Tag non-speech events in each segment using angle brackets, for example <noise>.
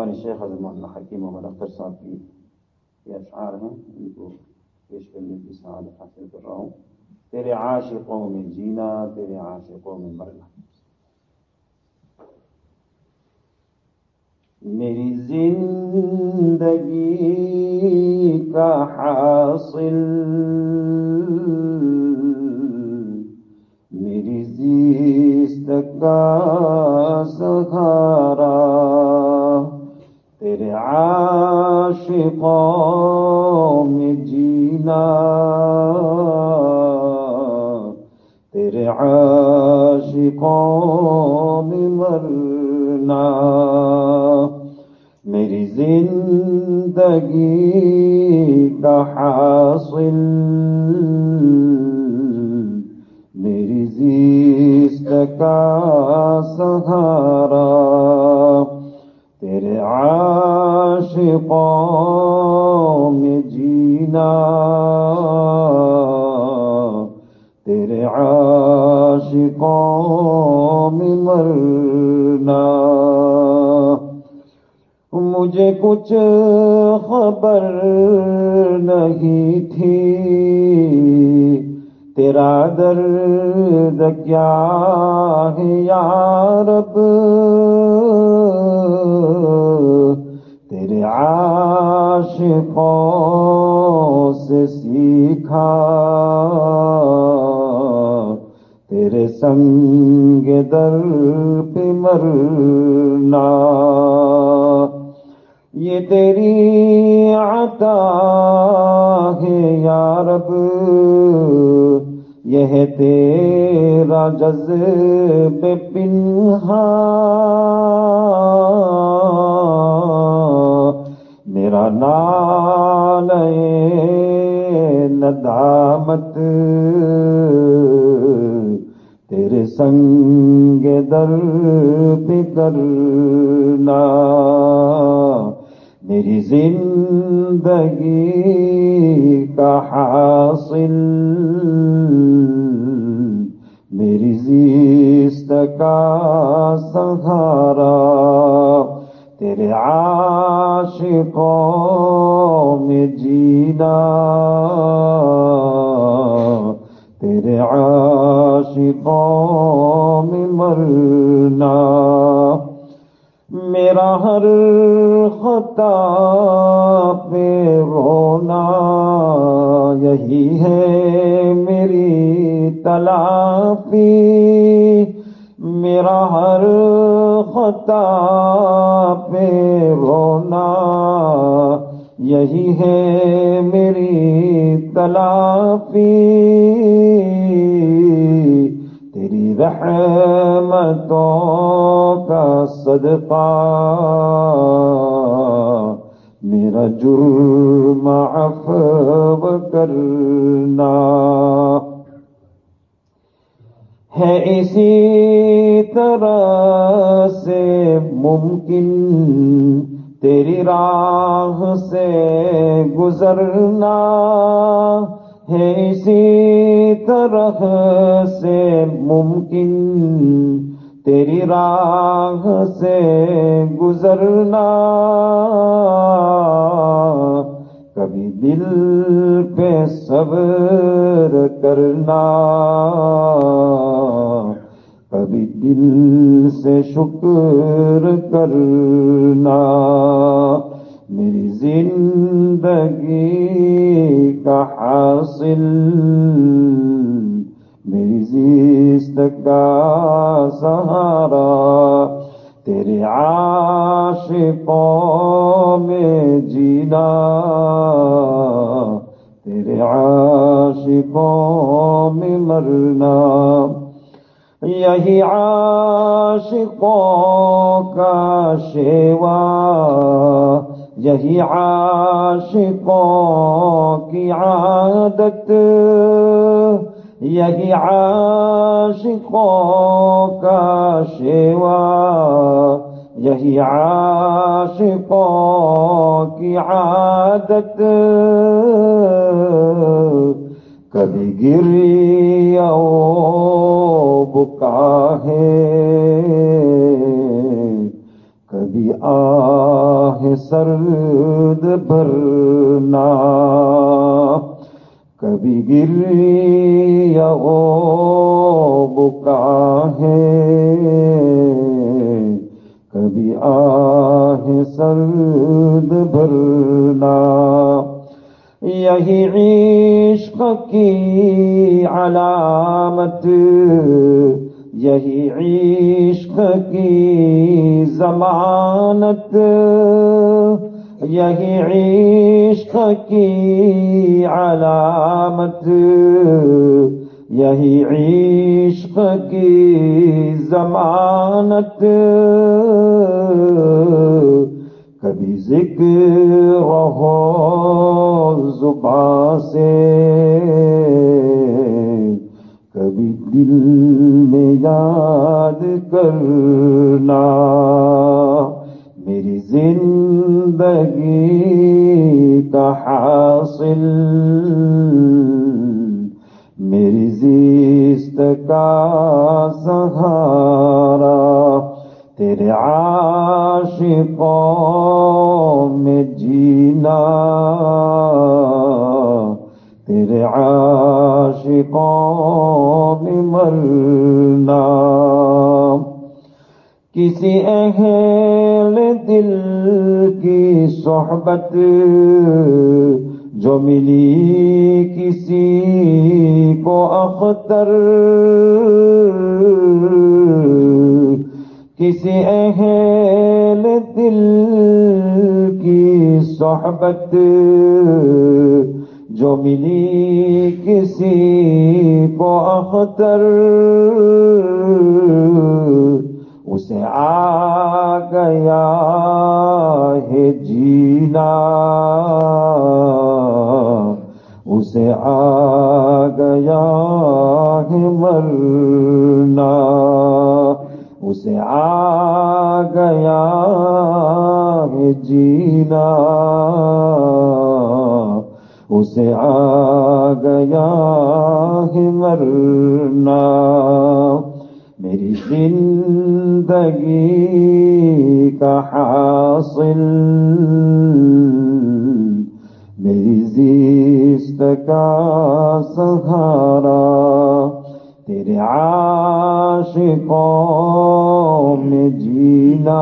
ہمارے شیخ حضرت مولانا حکیم محمد اختر صاحب کی یہ اشعار ہیں، ان کو پیش کرنے کی سعادت حاصل کر رہا ہوں۔ تیرے عاشقوں میں جینا، تیرے عاشقوں میں مرنا۔ میری زندگی کا حاصل، میری زیست کا عاشقوں میں جینا تیرے عاشقوں میں مرنا میری زندگی کا حاصل میری زیست کا سہارا تیرے عاشقوں میں جینا، تیرے عاشقوں میں مرنا۔ مجھے کچھ خبر نہیں تھی، تیرا درد کیا ہے یا رب؟ تیرے عاشقوں سے سیکھا، تیرے سنگ در پہ مرنا، یہ تیری عطا ہے یا رب۔ یہ تیرا جذب پنہا میرا نال ندامت تیرے سنگ در پہ کرنا میری زندگی کا حاصل میری زیست کا سہارا تیرے عاشقوں میں جینا، تیرے عاشقوں میں مرنا۔ میرا ہر خطا پہ رونا یہی ہے میری تلافی۔ میرا ہر خطا پہ رونا یہی ہے میری تلافی۔ تیری رحمتوں کا صدقہ۔ میرا جرم عفو کرنا ہے اسی طرح سے ممکن تیری راہ سے گزرنا۔ ہے اسی طرح سے ممکن تیری راہ سے گزرنا۔ کبھی دل پہ صبر کرنا۔ کبھی دل سے شکر کرنا۔ میری زندگی کا حاصل، میری زیست کا سہارا، تیرے عاشقوں میں جینا، تیرے عاشقوں میں مرنا۔ یہی عاشقوں کا شیوا یہی عاشقوں کی عادت، یہی عاشقوں کا شیوا، یہی عاشقوں کی عادت۔ کبھی گری او بکا ہے کبھی آہ سرد بھرنا۔ کبھی گری بکا ہے کبھی آہ سرد بھرنا۔ یہی عشق کی علامت یہی عشق کی ضمانت، یہی عشق کی علامت، یہی عشق کی ضمانت۔ کبھی ذکر ہو زبان سے کبھی دل میں یاد کرنا۔ میری زندگی کا حاصل۔ میری زیست کا سہارا۔ تیرے عاشقوں میں جینا۔ تیرے عاشقوں میں مرنا۔ کسی اہل دل کی صحبت جو ملی کسی کو اختر۔ کسی اہل دل کی صحبت جو ملی کسی کو اختر، اسے آ گیا ہے جینا۔ اسے آ گیا ہے مرنا۔ اسے آ گیا ہے جینا۔ اسے آ گیا ہے مرنا، میری زندگی کا حاصل، میری زیست کا سہارا، تیرے عاشقوں میں جینا۔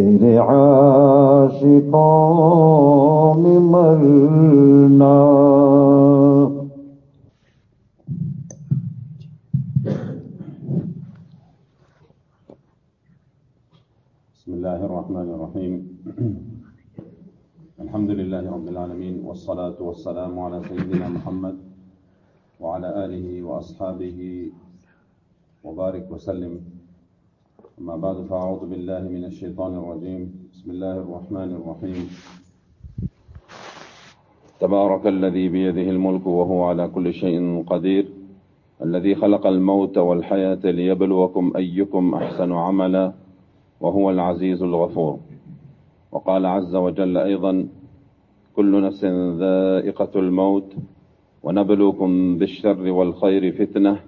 تیرے عاشقوں میں مرنا. بسم الله الرحمن الرحيم. <clears throat> الحمد لله رب العالمين والصلاة والسلام على سيدنا محمد وعلى آله وأصحابه وبارك وسلم. أما بعد فأعوذ بالله من الشيطان الرجيم. بسم الله الرحمن الرحيم. تبارك الذي بيده الملك وهو على كل شيء قدير. الذي خلق الموت والحياة ليبلوكم أيكم أحسن عملا وهو العزيز الغفور. وقال عز وجل أيضا كل نفس ذائقة الموت ونبلوكم بالشر والخير فتنة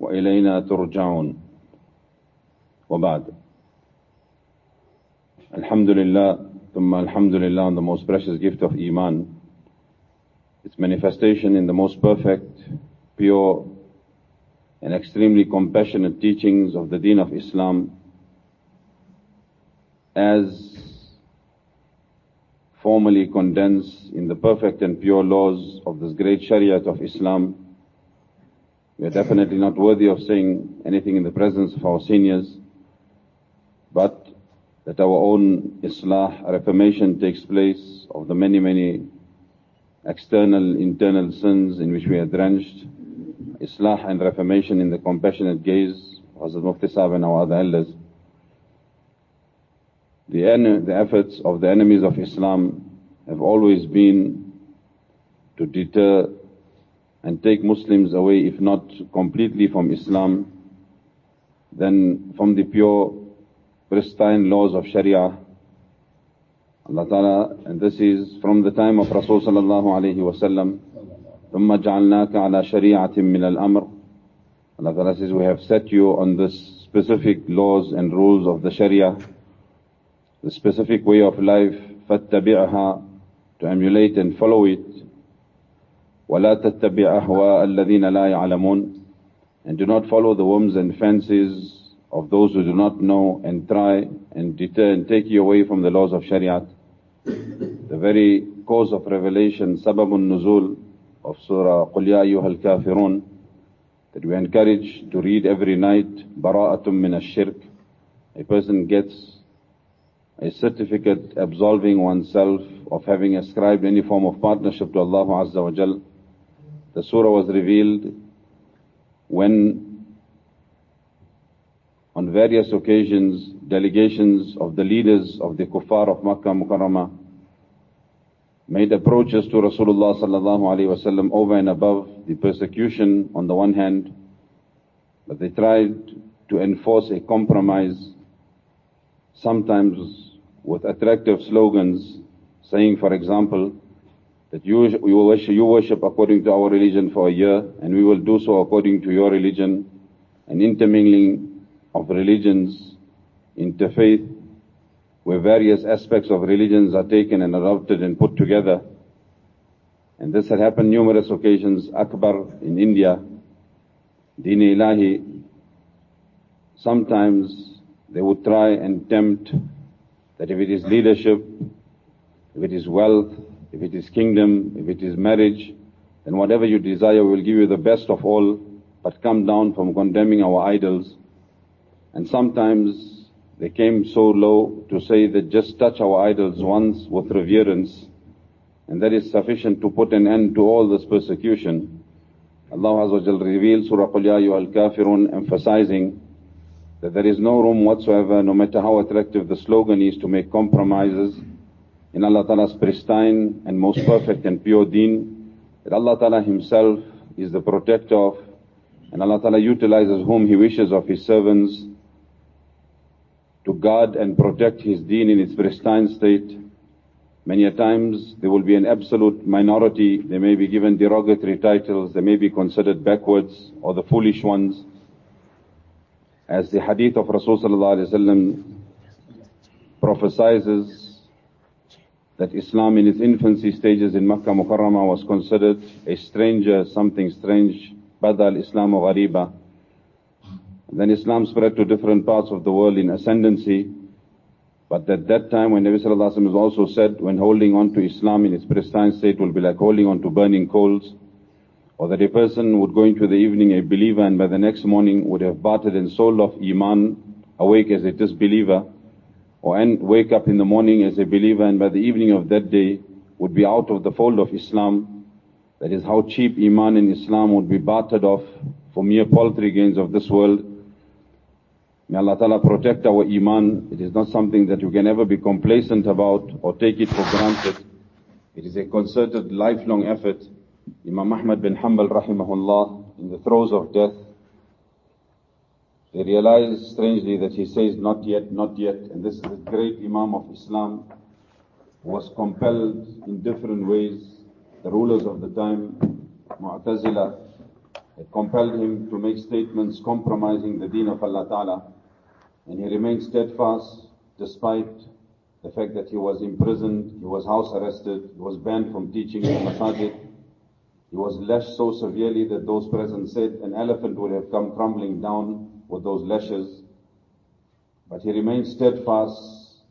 وإلينا ترجعون. وبعد الحمد لله ثم الحمد لله on the most precious gift of Iman its manifestation in the most perfect pure and extremely compassionate teachings of the deen of Islam as formally condensed in the perfect and pure laws of this great Shariat of Islam. We are definitely not worthy of saying anything in the presence of our seniors, but that our own Islah, reformation takes place of the many, many external, internal sins in which we are drenched, Islah and reformation in the compassionate gaze of Hazrat Mufti Sahib and our other elders. The, en- the efforts of the enemies of Islam have always been to deter and take Muslims away, if not completely from Islam, then from the pure, pristine laws of Sharia. Allah Ta'ala, and this is from the time of Rasul Sallallahu Alaihi Wasallam, ثم جعلناك على شريعة من الأمر Allah Ta'ala says, we have set you on this specific laws and rules of the Sharia, the specific way of life, فَاتَّبِعْهَا to emulate and follow it. وَلَا تَتَّبِعْ أَهْوَاءَ الَّذِينَ لَا يَعْلَمُونَ And do not follow the whims and fancies of those who do not know and try and deter and take you away from the laws of Shariat. The very cause of revelation, Sababun Nuzul of Surah Qul Ya Ayyuhal Kafirun, that we encourage to read every night, Bara'atum Min Ash-Shirk. A person gets a certificate absolving oneself of having ascribed any form of partnership to Allah Azza wa Jal. The surah was revealed when on various occasions delegations of the leaders of the kuffar of Makkah Mukarramah made approaches to Rasulullah sallallahu alaihi wasallam over and above the persecution on the one hand, but they tried to enforce a compromise, sometimes with attractive slogans, saying, for example, that you, you, worship, you worship according to our religion for a year, and we will do so according to your religion, and intermingling of religions, interfaith, where various aspects of religions are taken and adopted and put together. And this had happened numerous occasions. Akbar in India, Deen Ilahi, sometimes they would try and tempt that if it is leadership, if it is wealth, if it is kingdom, if it is marriage, then whatever you desire, will give you the best of all, but come down from condemning our idols. And sometimes they came so low to say that just touch our idols once with reverence, and that is sufficient to put an end to all this persecution. Allah Azza wa reveals Surah Qul Ya Ayyuhal Kafirun emphasizing that there is no room whatsoever, no matter how attractive the slogan is, to make compromises in Allah Ta'ala's pristine and most perfect and pure deen, that Allah Ta'ala Himself is the protector of, and Allah Ta'ala utilizes whom He wishes of His servants to guard and protect His deen in its pristine state. Many a times there will be an absolute minority, they may be given derogatory titles, they may be considered backwards or the foolish ones. As the hadith of Rasulullah prophesizes that Islam in its infancy stages in Makkah Mukarramah was considered a stranger, something strange, badal Islam ghariba. Then Islam spread to different parts of the world in ascendancy. But at that time when Nabi Sallallahu Alaihi Wasallam also said, when holding on to Islam in its pristine state will be like holding on to burning coals, or that a person would go into the evening a believer and by the next morning would have bartered and sold off Iman, awake as a disbeliever, or and wake up in the morning as a believer and by the evening of that day would be out of the fold of Islam. That is how cheap Iman in Islam would be bartered off for mere paltry gains of this world. May Allah Ta'ala protect our Iman. It is not something that you can ever be complacent about or take it for granted. It is a concerted lifelong effort. Imam Ahmad bin Hanbal rahimahullah, in the throes of death, they realized strangely that he says, not yet, not yet. And this is a great Imam of Islam, was compelled in different ways. The rulers of the time, Mu'tazila, compelled him to make statements compromising the deen of Allah Ta'ala. And he remained steadfast despite the fact that he was imprisoned, he was house arrested, he was banned from teaching in the masajid. He was lashed so severely that those present said an elephant would have come crumbling down with those lashes. But he remained steadfast.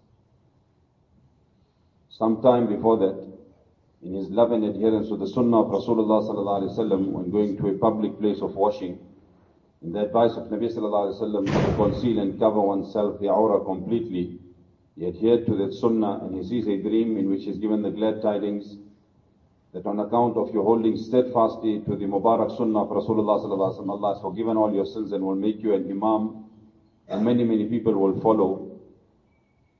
Some time before that, in his love and adherence to the sunnah of Rasulullah when going to a public place of washing, in the advice of Nabi sallallahu alaihi wasallam to conceal and cover oneself, the aura completely, he adhered to that sunnah and he sees a dream in which he is given the glad tidings that on account of your holding steadfastly to the Mubarak Sunnah of Rasulullah Allah has forgiven all your sins and will make you an Imam, and many many people will follow.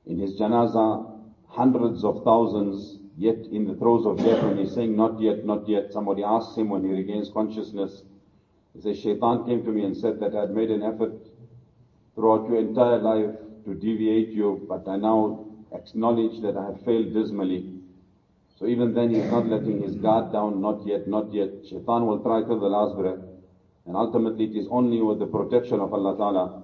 In his janazah, hundreds of thousands, yet in the throes of death, when he's saying not yet, not yet, somebody asks him when he regains consciousness, he says, Shaitan came to me and said that I had made an effort throughout your entire life to deviate you, but I now acknowledge that I have failed dismally. So even then he's not letting his guard down, not yet, not yet. Shaitan will try till the last breath. And ultimately it is only with the protection of Allah Ta'ala.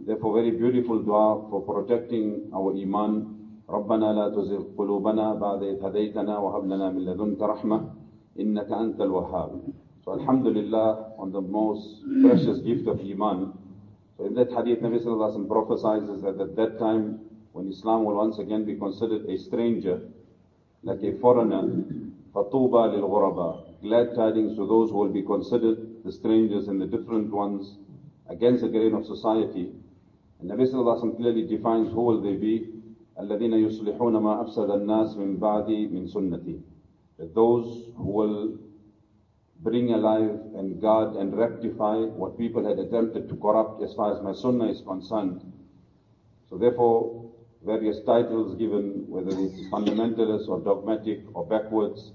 Therefore very beautiful dua for protecting our iman. ربنا لا تزغ قلوبنا بعد إذ هديتنا وهب لنا من لدنك رحمة إنك أنت الوهاب. So Alhamdulillah on the most precious gift of iman. So in that hadith Nabi Sallallahu Alaihi Wasallam prophesies that at that time when Islam will once again be considered a stranger, like a foreigner, فَطُوبَى لِلْغُرَبَى Glad tidings to those who will be considered the strangers and the different ones against the grain of society. And Nabi Sallallahu Alaihi Wasallam clearly defines who will they be. الذين يصلحون ما أفسد الناس من بعدي من سنتي. That those who will bring alive and guard and rectify what people had attempted to corrupt as far as my sunnah is concerned. So therefore, various titles given, whether it's fundamentalist or dogmatic or backwards,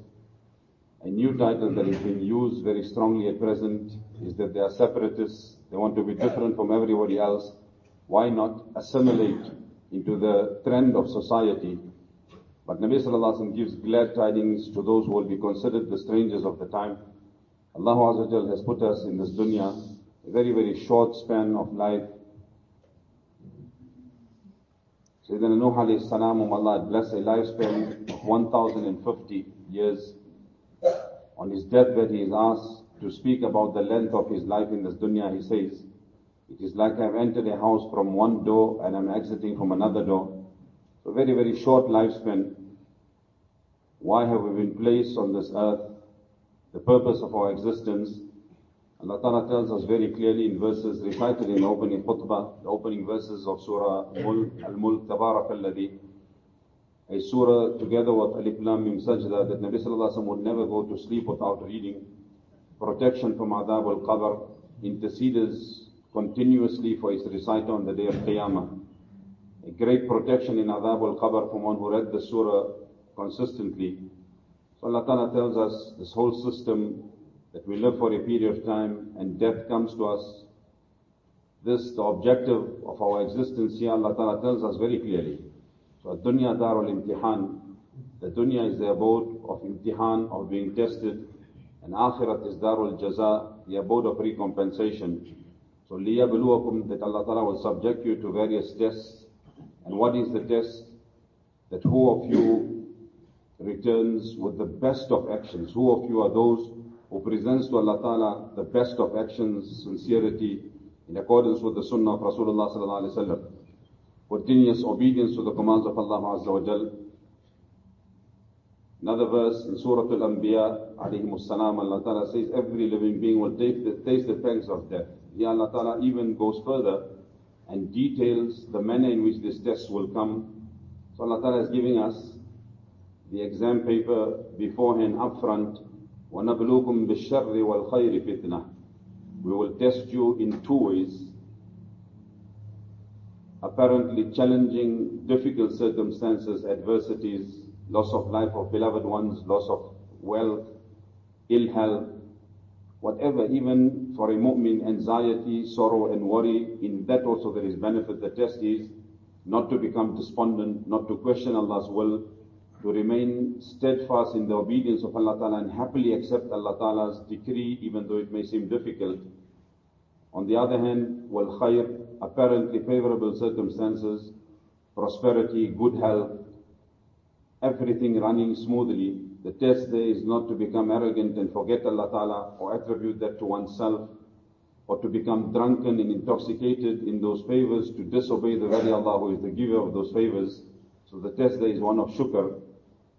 a new title that is being used very strongly at present is that they are separatists, they want to be different from everybody else. Why not assimilate into the trend of society? But Nabi Sallallahu Alaihi Wasallam gives glad tidings to those who will be considered the strangers of the time. Allah Azza has put us in this dunya, a very, very short span of life. Sayyidina Nuh alayhi salam, Allah had blessed a lifespan of 1050 years. On his deathbed, he is asked to speak about the length of his life in this dunya. He says, It is like I have entered a house from one door and I am exiting from another door. So, very, very short lifespan. Why have we been placed on this earth? The purpose of our existence. Allah Ta'ala tells us very clearly in verses recited in the opening khutbah, the opening verses of Surah Al-Mulk, Tabarak Alladhi, a surah together with Alif Lam Mim Sajda that Nabi Sallallahu Alaihi would never go to sleep without reading. Protection from Adab al-Qabr, intercedes continuously for his reciter on the day of Qiyamah. A great protection in Adab al-Qabr from one who read the surah consistently. So Allah Ta'ala tells us this whole system that we live for a period of time and death comes to us. This, the objective of our existence here, Allah Ta'ala tells us very clearly. So dunya darul imtihan. The dunya is the abode of imtihan, of being tested. And akhirat is darul jaza, the abode of recompensation. So liyabluwakum, that Allah Ta'ala will subject you to various tests. And what is the test? That who of you returns with the best of actions? Who of you are those who presents to Allah Ta'ala the best of actions, sincerity, in accordance with the sunnah of Rasulullah Sallallahu Alaihi Wasallam? continuous obedience to the commands of Allah Azza wa Jal. Another verse in Surah Al-Anbiya, alayhi salam, Allah Ta'ala says, every living being will taste the pangs of death. Here Allah Ta'ala even goes further and details the manner in which this test will come. So Allah Ta'ala is giving us the exam paper beforehand, upfront. وَنَبْلُوكُمْ بِالشَّرِّ وَالْخَيْرِ فِتْنَةً We will test you in two ways apparently challenging, difficult circumstances, adversities, loss of life of beloved ones, loss of wealth, ill health, whatever, even for a mu'min, anxiety, sorrow and worry, in that also there is benefit. The test is not to become despondent, not to question Allah's will, to remain steadfast in the obedience of Allah Ta'ala and happily accept Allah Ta'ala's decree even though it may seem difficult. On the other hand, wal khair, apparently favorable circumstances, prosperity, good health, everything running smoothly. The test there is not to become arrogant and forget Allah Ta'ala or attribute that to oneself or to become drunken and intoxicated in those favors to disobey the very Allah who is the giver of those favors. So the test there is one of shukr.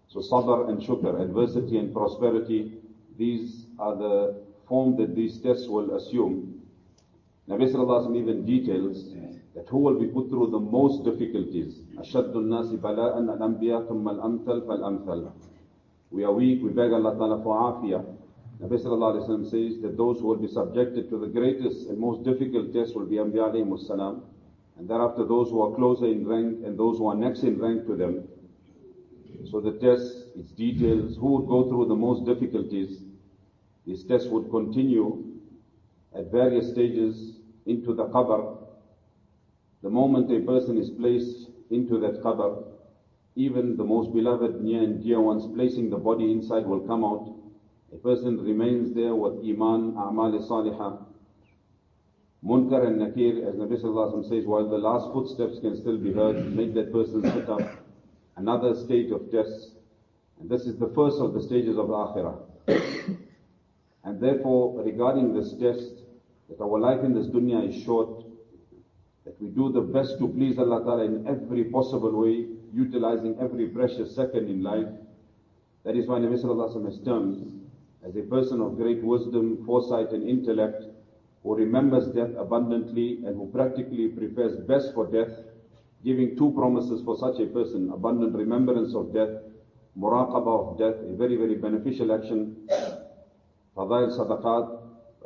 So sabr and shukr, adversity and prosperity, these are the form that these tests will assume. Nabi Sallallahu Alaihi Wasallam even details that who will be put through the most difficulties. أَشَدُّ النَّاسِ بَلَاءً الْأَنْبِيَاء ثُمَّ الْأَمْثَلْ فَالْأَمْثَلْ we are weak, we beg Allah Ta'ala for afiyah. Nabi Sallallahu Alaihi Wasallam says that those who will be subjected to the greatest and most difficult test will be Anbiya alayhi. And thereafter those who are closer in rank and those who are next in rank to them. So the test, its details, who would go through the most difficulties. This test would continue at various stages into the qabr. The moment a person is placed into that qabr, even the most beloved, near and dear ones placing the body inside will come out. A person remains there with iman, a'mal salihah, Munkar and Nakir, as Nabi Sallallahu says, while the last footsteps can still be heard, make that person sit up. Another stage of tests. And this is the first of the stages of Akhirah. <coughs> and therefore, regarding this test, that our life in this dunya is short, that we do the best to please Allah Ta'ala in every possible way, utilizing every precious second in life. That is why Nabi Sallallahu is termed as a person of great wisdom, foresight and intellect, who remembers death abundantly and who practically prepares best for death, giving two promises for such a person, abundant remembrance of death, muraqabah of death, a very, very beneficial action, fadail sadaqat,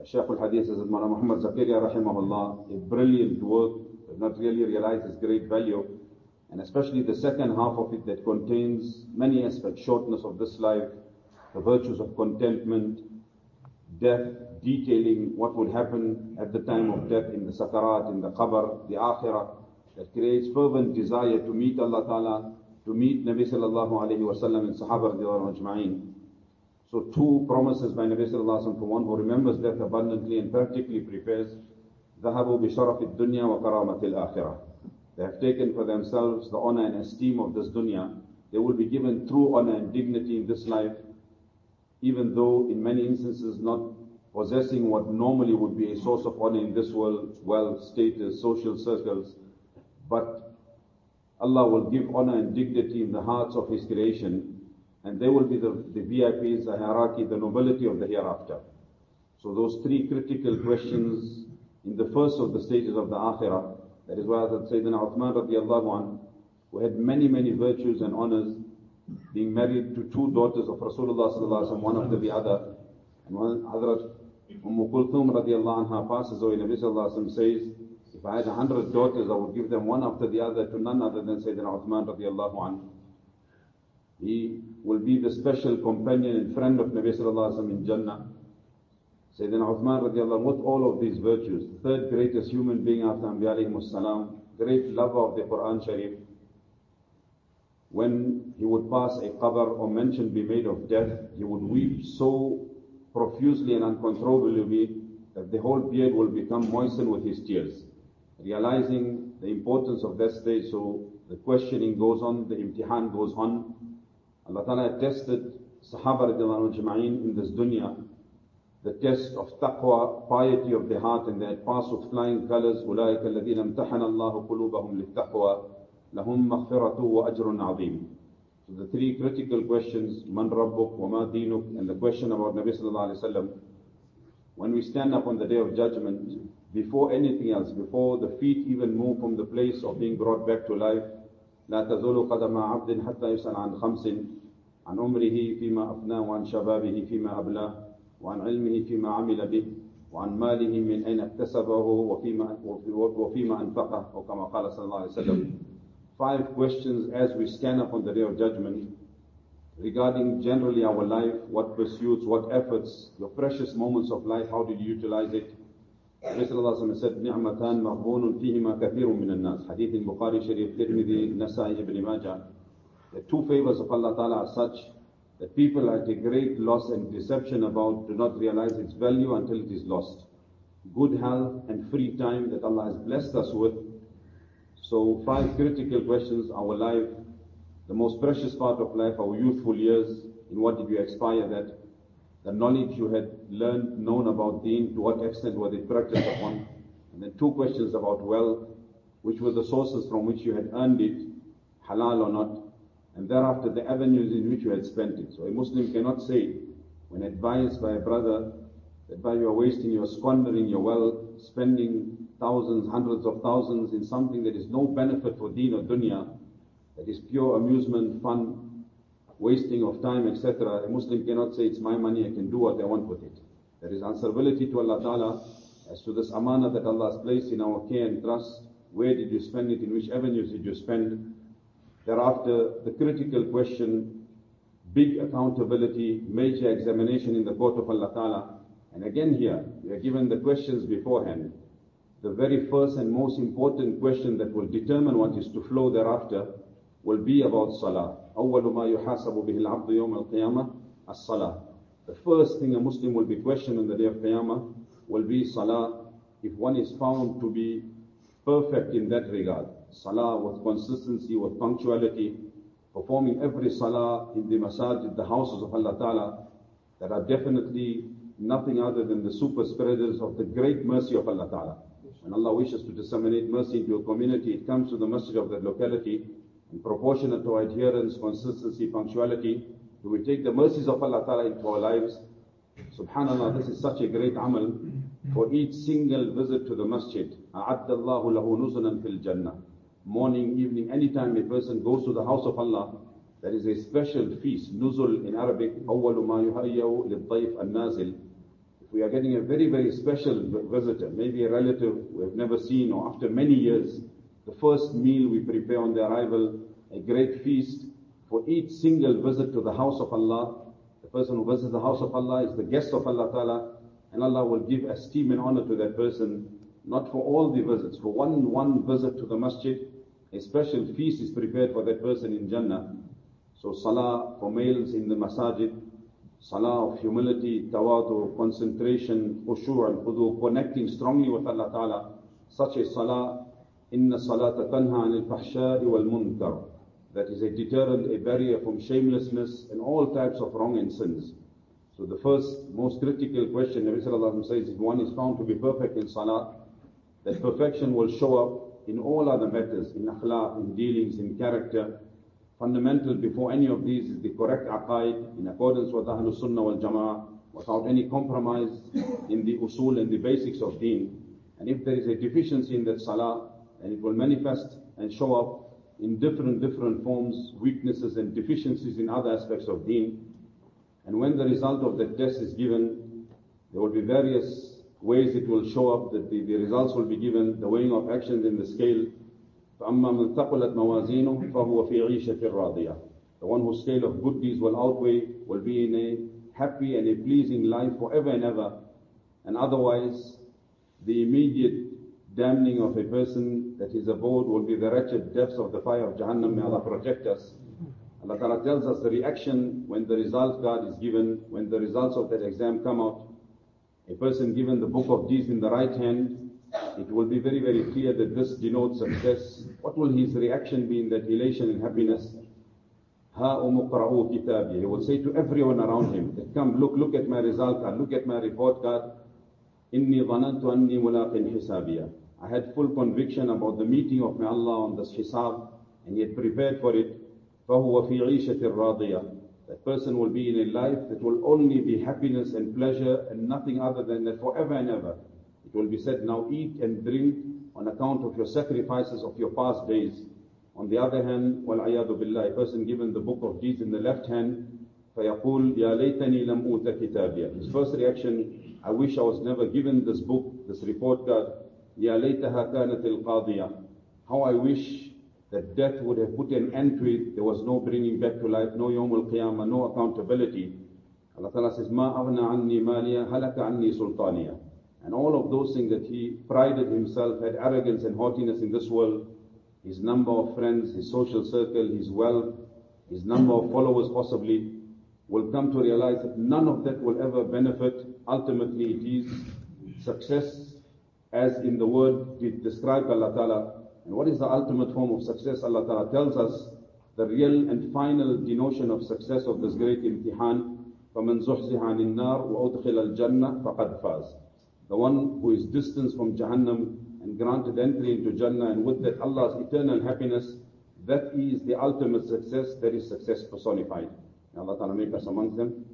Shaykh al-Hadith Mawlana Muhammad Zakaria rahimahullah, a brilliant work, but not really realized its great value, and especially the second half of it that contains many aspects, shortness of this life, the virtues of contentment, death, detailing what would happen at the time of death in the sakarat, in the qabr, the akhirah, that creates fervent desire to meet Allah Ta'ala, to meet Nabi Sallallahu Alaihi Wasallam and Sahaba radiallahu ajma'in. So two promises by Nabi Sallallahu Alaihi Wasallam for one who remembers death abundantly and practically prepares, ذهبوا بشرف الدنيا وكرامة الآخرة. they have taken for themselves the honor and esteem of this dunya. They will be given true honor and dignity in this life, even though in many instances not possessing what normally would be a source of honor in this world, wealth, status, social circles, but Allah will give honor and dignity in the hearts of His creation, and they will be the, the VIPs, the hierarchy, the nobility of the hereafter. So those three critical questions in the first of the stages of the akhirah, that is why Sayyidina Uthman radiallahu anhu, who had many, many virtues and honors, being married to two daughters of Rasulullah sallallahu alaihi one after the other, and one Hazrat Umm Kulthum radiallahu anha passes away, Nabi sallallahu alaihi says, if I had a hundred daughters, I would give them one after the other to none other than Sayyidina Uthman radiallahu anhu. He will be the special companion and friend of Nabi sallallahu alaihi in Jannah. Sayyidina Uthman radiallahu with all of these virtues, third greatest human being after Anbiya alayhi salam, great lover of the Quran Sharif, when he would pass a qabr or mention be made of death, he would weep so profusely and uncontrollably that the whole beard will become moistened with his tears. Realizing the importance of that stage, so the questioning goes on, the imtihan goes on. Allah Ta'ala tested Sahaba in this dunya, the test of taqwa, piety of the heart, and they had passed with flying colors. أولئك الذين امتحن الله قلوبهم للتقوى لهم مغفرة وأجر عظيم. So the three critical questions, man rabbuk, wa ma dinuk, and the question about Nabi sallallahu alayhi wasallam. When we stand up on the day of judgment, before anything else, before the feet even move from the place of being brought back to life, لا تزول قدم عبد حتى يسأل عن خمس عن عمره فيما أفناه وعن شبابه فيما أبلاه وعن علمه فيما عمل به وعن ماله من أين اكتسبه وفيما وفيما أنفقه وكما قال صلى الله عليه وسلم five questions as we stand up on the day of judgment regarding generally our life, what pursuits, what efforts, your precious moments of life, how did you utilize it? Alaihi Wasallam said, نِعْمَتَانْ مَغْبُونٌ فِيهِمَا كَثِيرٌ مِنَ النَّاسِ Hadith in Bukhari Sharif, Tirmidhi, Nasai, Ibn. The two favors of Allah Ta'ala are such that people at a great loss and deception about, do not realize its value until it is lost. Good health and free time that Allah has blessed us with. So five critical questions, our life, the most precious part of life, our youthful years, in what did you expire that? The knowledge you had learned, known about deen, to what extent was it practiced upon? And then two questions about wealth, which were the sources from which you had earned it, halal or not, and thereafter the avenues in which you had spent it. So a Muslim cannot say, when advised by a brother, that by you are wasting, you are squandering your wealth, spending thousands, hundreds of thousands in something that is no benefit for deen or dunya, that is pure amusement, fun, wasting of time, etc. A Muslim cannot say, it's my money, I can do what I want with it. There is answerability to Allah Ta'ala as to this amana that Allah has placed in our care and trust. Where did you spend it? In which avenues did you spend? Thereafter, the critical question, big accountability, major examination in the court of Allah Ta'ala. And again here, we are given the questions beforehand. The very first and most important question that will determine what is to flow thereafter will be about salah. أول ما يحاسب به العبد يوم القيامة الصلاة. The first thing a Muslim will be questioned on the day of Qiyamah will be salah. if one is found to be perfect in that regard, salah with consistency, with punctuality, performing every salah in the masajid, the houses of Allah Ta'ala, that are definitely nothing other than the super spreaders of the great mercy of Allah Ta'ala. When Allah wishes to disseminate mercy into a community, it comes to the masjid of that locality, and proportionate to adherence, consistency, punctuality, do we take the mercies of Allah Ta'ala into our lives? Subhanallah, this is such a great amal. For each single visit to the masjid, أَعَدَّ اللَّهُ لَهُ نُزُلًا فِي الْجَنَّةِ Morning, evening, anytime a person goes to the house of Allah, there is a special feast, nuzul in Arabic, أول ما يهيأ للضيف النازل. If we are getting a very, very special visitor, maybe a relative we have never seen, or after many years, the first meal we prepare on the arrival, a great feast for each single visit to the house of Allah. The person who visits the house of Allah is the guest of Allah Ta'ala, and Allah will give esteem and honor to that person, not for all the visits, for one, one visit to the masjid, a special feast is prepared for that person in Jannah. So salah for males in the masajid, salah of humility, tawadu, concentration, khushu' and khudu, connecting strongly with Allah Ta'ala. Such a salah, inna salata tanha anil fahshari wal munkar. That is a deterrent, a barrier from shamelessness and all types of wrong and sins. So the first, most critical question Nabi Sallallahu Alaihi Wasallam says, if one is found to be perfect in salah, that perfection will show up in all other matters, in akhlaq, in dealings, in character. Fundamental before any of these is the correct aqaid, in accordance with Ahlul Sunnah wal Jama'ah, without any compromise in the usul and the basics of deen. And if there is a deficiency in that salah, then it will manifest and show up in different, different forms, weaknesses and deficiencies in other aspects of deen. And when the result of that test is given, there will be various ways it will show up that the, the results will be given, the weighing of actions in the scale. فَأَمَّا مَنْ ثَقُلَتْ مَوَازِينُهُ فَهُوَ فِي عِيشَةٍ رَاضِيَةٍ The one whose scale of good deeds will outweigh, will be in a happy and a pleasing life forever and ever. And otherwise, the immediate damning of a person that his abode will be the wretched depths of the fire of Jahannam. May Allah protect us. Allah Ta'ala tells us the reaction when the result card is given, when the results of that exam come out. A person given the book of deeds in the right hand, it will be very, very clear that this denotes success. What will his reaction be in that elation and happiness? Ha umuqra'u kitabi. He will say to everyone around him, that come, look, look at my result card, look at my report card. Inni dhanantu anni mulaqin hisabiya. I had full conviction about the meeting of my Allah on this hisab, and he had prepared for it. فَهُوَ فِي عِيشَةٍ رَاضِيَةٍ That person will be in a life that will only be happiness and pleasure and nothing other than that forever and ever. It will be said, now eat and drink on account of your sacrifices of your past days. On the other hand, وَالْعَيَاذُ بِاللَّهِ A person given the book of deeds in the left hand, فَيَقُولُ يَا لَيْتَنِي لَمْ أُوتَ كِتَابِيَ His first reaction, I wish I was never given this book, this report card. يَا لَيْتَهَا كَانَتِ الْقَاضِيَةِ How I wish that death would have put an end to it. There was no bringing back to life, no yawm al-qiyamah, no accountability. Allah Ta'ala says, مَا أَغْنَى عَنِّي مَالِيَا هَلَكَ عَنِّي سُلْطَانِيَا And all of those things that he prided himself, had arrogance and haughtiness in this world, his number of friends, his social circle, his wealth, his number of followers possibly, will come to realize that none of that will ever benefit. Ultimately, it is success as in the word described by Allah Ta'ala. And what is the ultimate form of success? Allah Ta'ala tells us the real and final denotion of success of this great imtihan. فَمَنْ زُحْزِحَ عَنِ النَّارِ وَأُدْخِلَ الْجَنَّةِ فَقَدْ فَازَ The one who is distanced from Jahannam and granted entry into Jannah and with that Allah's eternal happiness, that is the ultimate success, that is success personified. May Allah Ta'ala make us amongst them.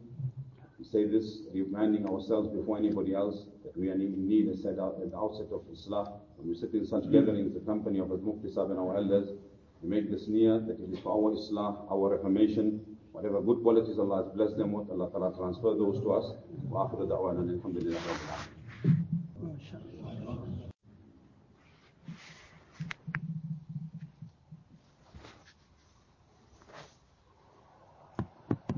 We say this, reminding ourselves before anybody else that we are in need, as said at the outset of Islam. When we sit in such gatherings, the company of Al-Mufti and our elders, we make this niyah that it is for our Islam, our reformation, whatever good qualities Allah has blessed them with, Allah Ta'ala transfer those to us. Wa akhiru da'wana alhamdulillah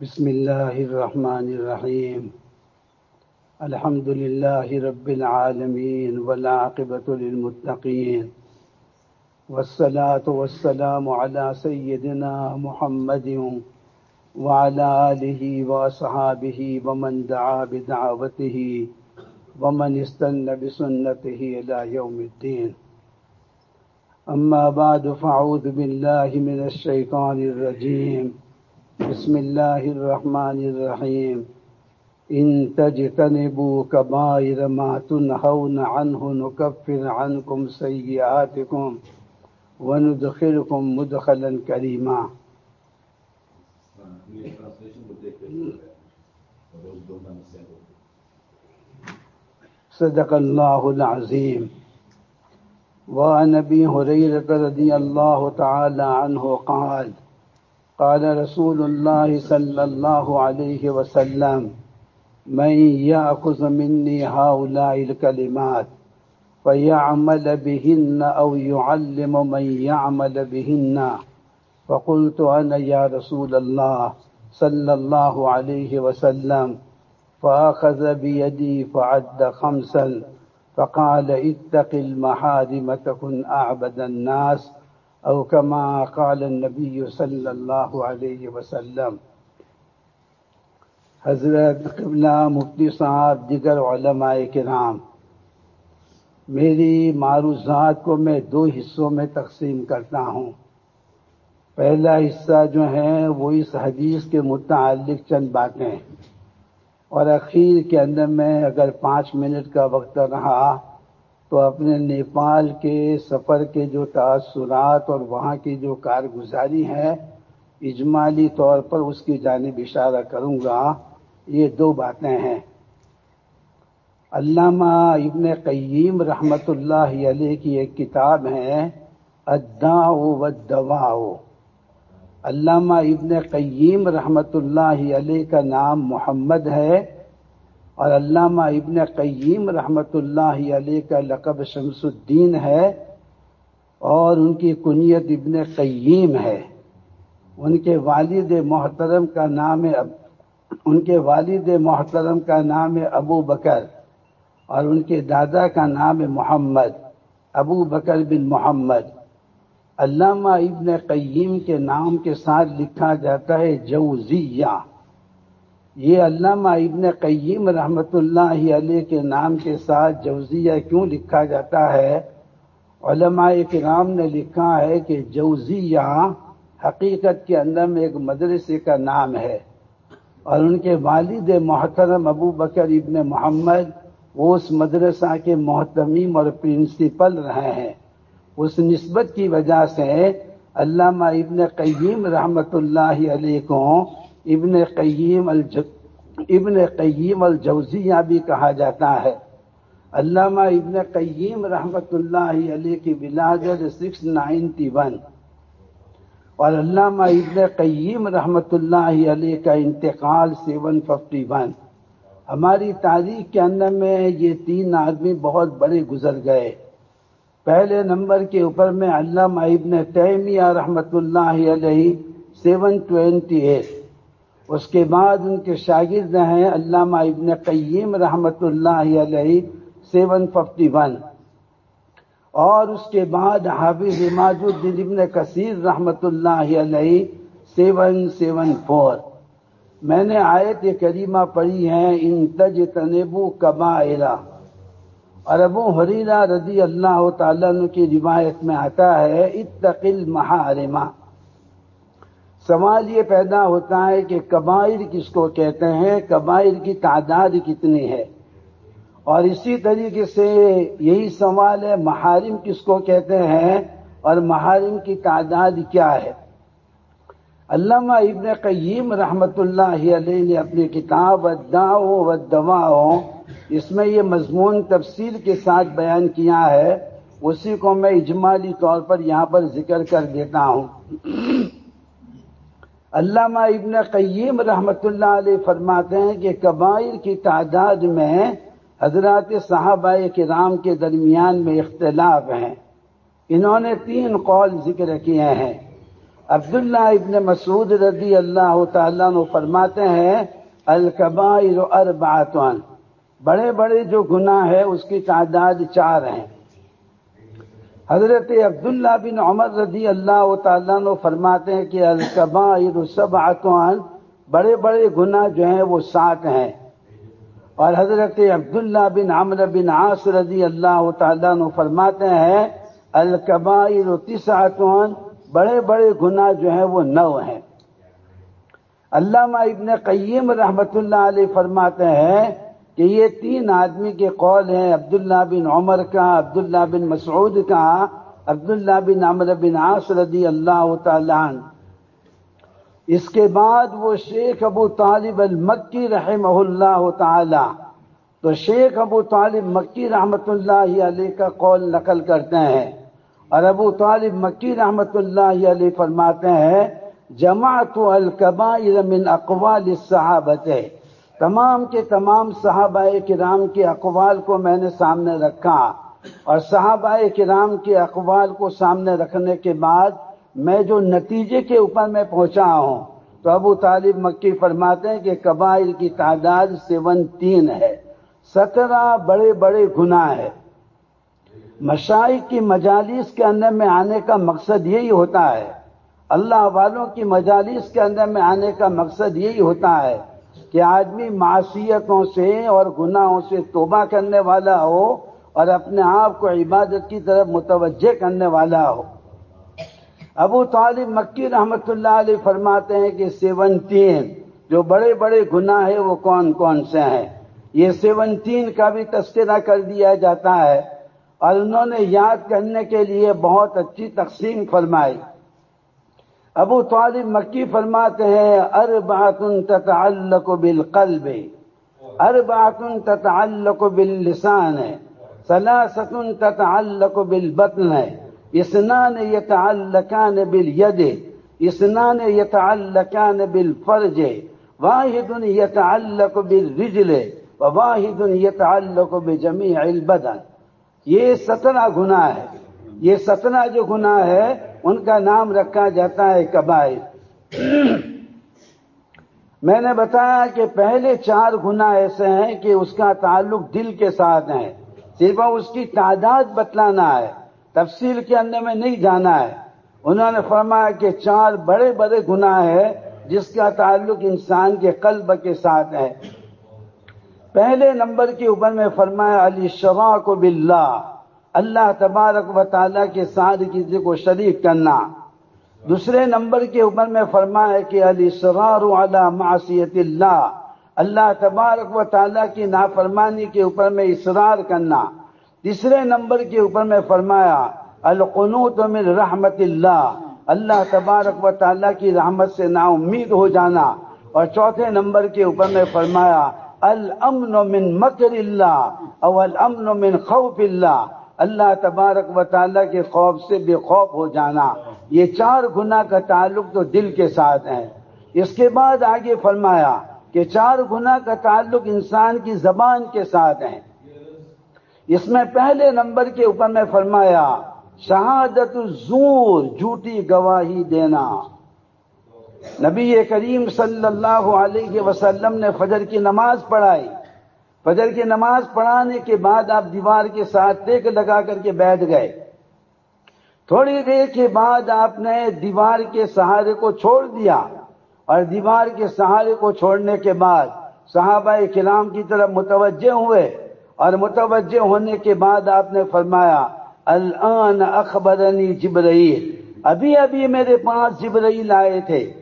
بسم اللہ الرحمن الرحیم الحمد للہ رب العالمین والعاقبة للمتقین والصلاة والسلام على سيدنا محمد وعلى آله وأصحابه ومن دعا بدعوته ومن استنى بسنته إلى يوم الدين. أما بعد فأعوذ بالله من الشيطان الرجيم. بسم الله الرحمن الرحيم. إن تجتنبوا كبائر ما تنهون عنه نكفر عنكم سيئاتكم وندخلكم مدخلا كريما. صدق الله العظيم. وعن أبي هريرة رضي الله تعالى عنه قال قال رسول الله صلى الله عليه وسلم من يأخذ مني هؤلاء الكلمات فيعمل بهن أو يعلم من يعمل بهن. فقلت أنا يا رسول الله صلى الله عليه وسلم فأخذ بيدي فعد خمسا فقال اتق المحارم تكن أعبد الناس أو كما قال النبي صلى الله عليه وسلم، حضرت قبلہ مفتی صاحب، دیگر علماء کرام، میری معروضات کو میں دو حصوں میں تقسیم کرتا ہوں۔ پہلا حصہ جو ہے وہ اس حدیث کے متعلق چند باتیں اور اخیر کے اندر میں اگر پانچ منٹ کا وقت رہا تو اپنے نیپال کے سفر کے جو تاثرات اور وہاں کی جو کارگزاری ہے اجمالی طور پر اس کی جانب اشارہ کروں گا۔ یہ دو باتیں ہیں۔ علامہ ابن قیم رحمت اللہ علیہ کی ایک کتاب ہے ادا و دوا علامہ ابن قیم رحمت اللہ علیہ کا نام محمد ہے۔ اور علامہ ابن قیم رحمت اللہ علیہ کا لقب شمس الدین ہے اور ان کی کنیت ابن قیم ہے۔ ان کے والد محترم کا نام ان کے والد محترم کا نام ابو بکر اور ان کے دادا کا نام محمد، ابو بکر بن محمد۔ علامہ ابن قیم کے نام کے ساتھ لکھا جاتا ہے جوزیہ۔ یہ علامہ ابن قیم رحمت اللہ علیہ کے نام کے ساتھ جوزیہ کیوں لکھا جاتا ہے؟ علماء کرام نے لکھا ہے کہ جوزیہ حقیقت کے اندر میں ایک مدرسے کا نام ہے اور ان کے والد محترم ابو بکر ابن محمد وہ اس مدرسہ کے محتمیم اور پرنسپل رہے ہیں۔ اس نسبت کی وجہ سے علامہ ابن قیم رحمت اللہ علیہ کو ابن قیم ابن قیم الجوزیہ بھی کہا جاتا ہے۔ علامہ ابن قیم رحمت اللہ علیہ کی ولادت سکس نائنٹی ون اور علامہ ابن قیم رحمت اللہ علیہ کا انتقال سیون ففٹی ون ہماری تاریخ کے اندر میں یہ تین آدمی بہت بڑے گزر گئے۔ پہلے نمبر کے اوپر میں علامہ ابن تیمیہ رحمت اللہ علیہ سیون ٹوینٹی ایٹ اس کے بعد ان کے شاگرد ہیں علامہ ابن قیم رحمت اللہ علیہ، سیون ففٹی ون۔ اور اس کے بعد حافظ اماج الدین ابن کثیر رحمت اللہ علیہ، سیون سیون فور۔ میں نے آیت کریمہ پڑھی ہے، ان تج تنبو کبا اور ابو حریرہ رضی اللہ تعالیٰ کی روایت میں آتا ہے اتقل محارمہ سوال یہ پیدا ہوتا ہے کہ قبائل کس کو کہتے ہیں؟ قبائل کی تعداد کتنی ہے؟ اور اسی طریقے سے یہی سوال ہے، محارم کس کو کہتے ہیں؟ اور محارم کی تعداد کیا ہے؟ علامہ ابن قیم رحمت اللہ علیہ نے اپنی کتاب اداؤ و دواؤ اس میں یہ مضمون تفصیل کے ساتھ بیان کیا ہے، اسی کو میں اجمالی طور پر یہاں پر ذکر کر دیتا ہوں۔ علامہ ابن قیم رحمت اللہ علیہ فرماتے ہیں کہ قبائل کی تعداد میں حضرات صحابہ کرام کے درمیان میں اختلاف ہیں انہوں نے تین قول ذکر کیے ہیں۔ عبداللہ ابن مسعود رضی اللہ تعالیٰ فرماتے ہیں القبائل اربعتن بڑے بڑے جو گناہ ہے اس کی تعداد چار ہیں۔ حضرت عبداللہ بن عمر رضی اللہ تعالیٰ فرماتے ہیں کہ القبائر سبعتن بڑے بڑے گناہ جو ہیں وہ سات ہیں۔ اور حضرت عبداللہ بن عمر بن عاص رضی اللہ تعالیٰ نے فرماتے ہیں القبائر تسعتون بڑے بڑے گناہ جو ہیں وہ نو ہیں۔ علامہ ابن قیم رحمت اللہ علیہ فرماتے ہیں کہ یہ تین آدمی کے قول ہیں، عبداللہ بن عمر کا، عبداللہ بن مسعود کا، عبداللہ بن عمر بن عاص رضی اللہ تعالیٰ اس کے بعد وہ شیخ ابو طالب المکی رحمہ اللہ تعالی۔ تو شیخ ابو طالب مکی رحمت اللہ علیہ کا قول نقل کرتے ہیں۔ اور ابو طالب مکی رحمت اللہ علیہ فرماتے ہیں، جماعت القبائر من اقوال الصحابت تمام کے تمام صحابہ کرام کے اقوال کو میں نے سامنے رکھا اور صحابہ کرام کے اقوال کو سامنے رکھنے کے بعد میں جو نتیجے کے اوپر میں پہنچا ہوں، تو ابو طالب مکی فرماتے ہیں کہ قبائل کی تعداد سیون تین ہے۔ سترہ بڑے بڑے گناہ ہے مشائق کی مجالس کے اندر میں آنے کا مقصد یہی ہوتا ہے۔ اللہ والوں کی مجالس کے اندر میں آنے کا مقصد یہی ہوتا ہے۔ کہ آدمی معاشیتوں سے اور گناہوں سے توبہ کرنے والا ہو اور اپنے آپ کو عبادت کی طرف متوجہ کرنے والا ہو۔ ابو طالب مکی رحمت اللہ علیہ فرماتے ہیں کہ سیونٹین، جو بڑے بڑے گناہ ہیں، وہ کون کون سے ہیں؟ یہ سیونٹین کا بھی تذکرہ کر دیا جاتا ہے اور انہوں نے یاد کرنے کے لیے بہت اچھی تقسیم فرمائی۔ ابو طالب مکی فرماتے ہیں اربعت تتعلق بالقلب اربعت تتعلق باللسان ثلاثت تتعلق بالبطن اسنان يتعلقان باليد اسنان يتعلقان بالفرج، واحد يتعلق بالرجل، وواحد يتعلق بجميع البدن. یہ سترہ گناہ ہے یہ سترہ جو گناہ ہے ان کا نام رکھا جاتا ہے قبائل میں نے بتایا کہ پہلے چار گناہ ایسے ہیں کہ اس کا تعلق دل کے ساتھ ہے۔ صرف اس کی تعداد بتلانا ہے۔ تفصیل کے اندر میں نہیں جانا ہے۔ انہوں نے فرمایا کہ چار بڑے بڑے گناہ ہے جس کا تعلق انسان کے قلب کے ساتھ ہے۔ پہلے نمبر کے اوپر میں فرمایا، علی شوا کو باللہ۔ اللہ تبارک و تعالیٰ کے ساتھ کسی کو شریک کرنا۔ دوسرے نمبر کے اوپر میں فرمایا کہ علی سرار علی معصیت اللہ۔ اللہ تبارک و تعالیٰ کی نافرمانی کے اوپر میں اصرار کرنا۔ تیسرے نمبر کے اوپر میں فرمایا، القنوت من رحمت اللہ۔ اللہ تبارک و تعالیٰ کی رحمت سے نا امید ہو جانا۔ اور چوتھے نمبر کے اوپر میں فرمایا، الامن من مکر اللہ۔ او الامن من خوف اللہ۔ اللہ تبارک و تعالیٰ کے خوف سے بے خوف ہو جانا۔ یہ چار گناہ کا تعلق تو دل کے ساتھ ہے اس کے بعد آگے فرمایا کہ چار گناہ کا تعلق انسان کی زبان کے ساتھ ہے اس میں پہلے نمبر کے اوپر میں فرمایا، شہادت الزور، جھوٹی گواہی دینا۔ نبی کریم صلی اللہ علیہ وسلم نے فجر کی نماز پڑھائی۔ فجر کی نماز پڑھانے کے بعد آپ دیوار کے ساتھ ٹیک لگا کر کے بیٹھ گئے۔ تھوڑی دیر کے بعد آپ نے دیوار کے سہارے کو چھوڑ دیا اور دیوار کے سہارے کو چھوڑنے کے بعد صحابہ کلام کی طرف متوجہ ہوئے اور متوجہ ہونے کے بعد آپ نے فرمایا، الان اخبرنی جبرائیل۔ ابھی ابھی میرے پاس جبرائیل آئے تھے۔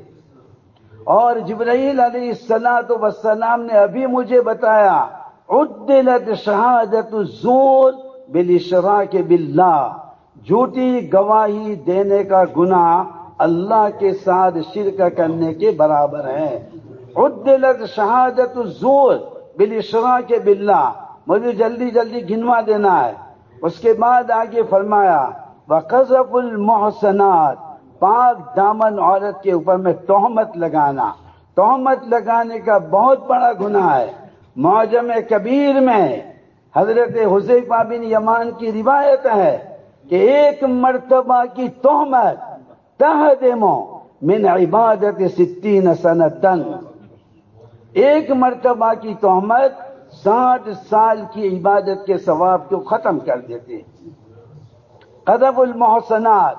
اور جبرائیل علیہ السلام وسلام نے ابھی مجھے بتایا عدلت شہادت الزور بالاشراک باللہ۔ جھوٹی گواہی دینے کا گناہ اللہ کے ساتھ شرک کرنے کے برابر ہے۔ عدلت شہادت الزور بالاشراک باللہ۔ مجھے جلدی جلدی گنوا دینا ہے۔ اس کے بعد آگے فرمایا، وقذف المحسنات۔ پاک دامن عورت کے اوپر میں تہمت لگانا۔ تہمت لگانے کا بہت بڑا گناہ ہے۔ معجم کبیر میں حضرت حسیفہ بن یمان کی روایت ہے کہ ایک مرتبہ کی تہمت تہ دمو من عبادت ستین سنتن۔ ایک مرتبہ کی تہمت ساٹھ سال کی عبادت کے ثواب کو ختم کر دیتے قدب المحسنات۔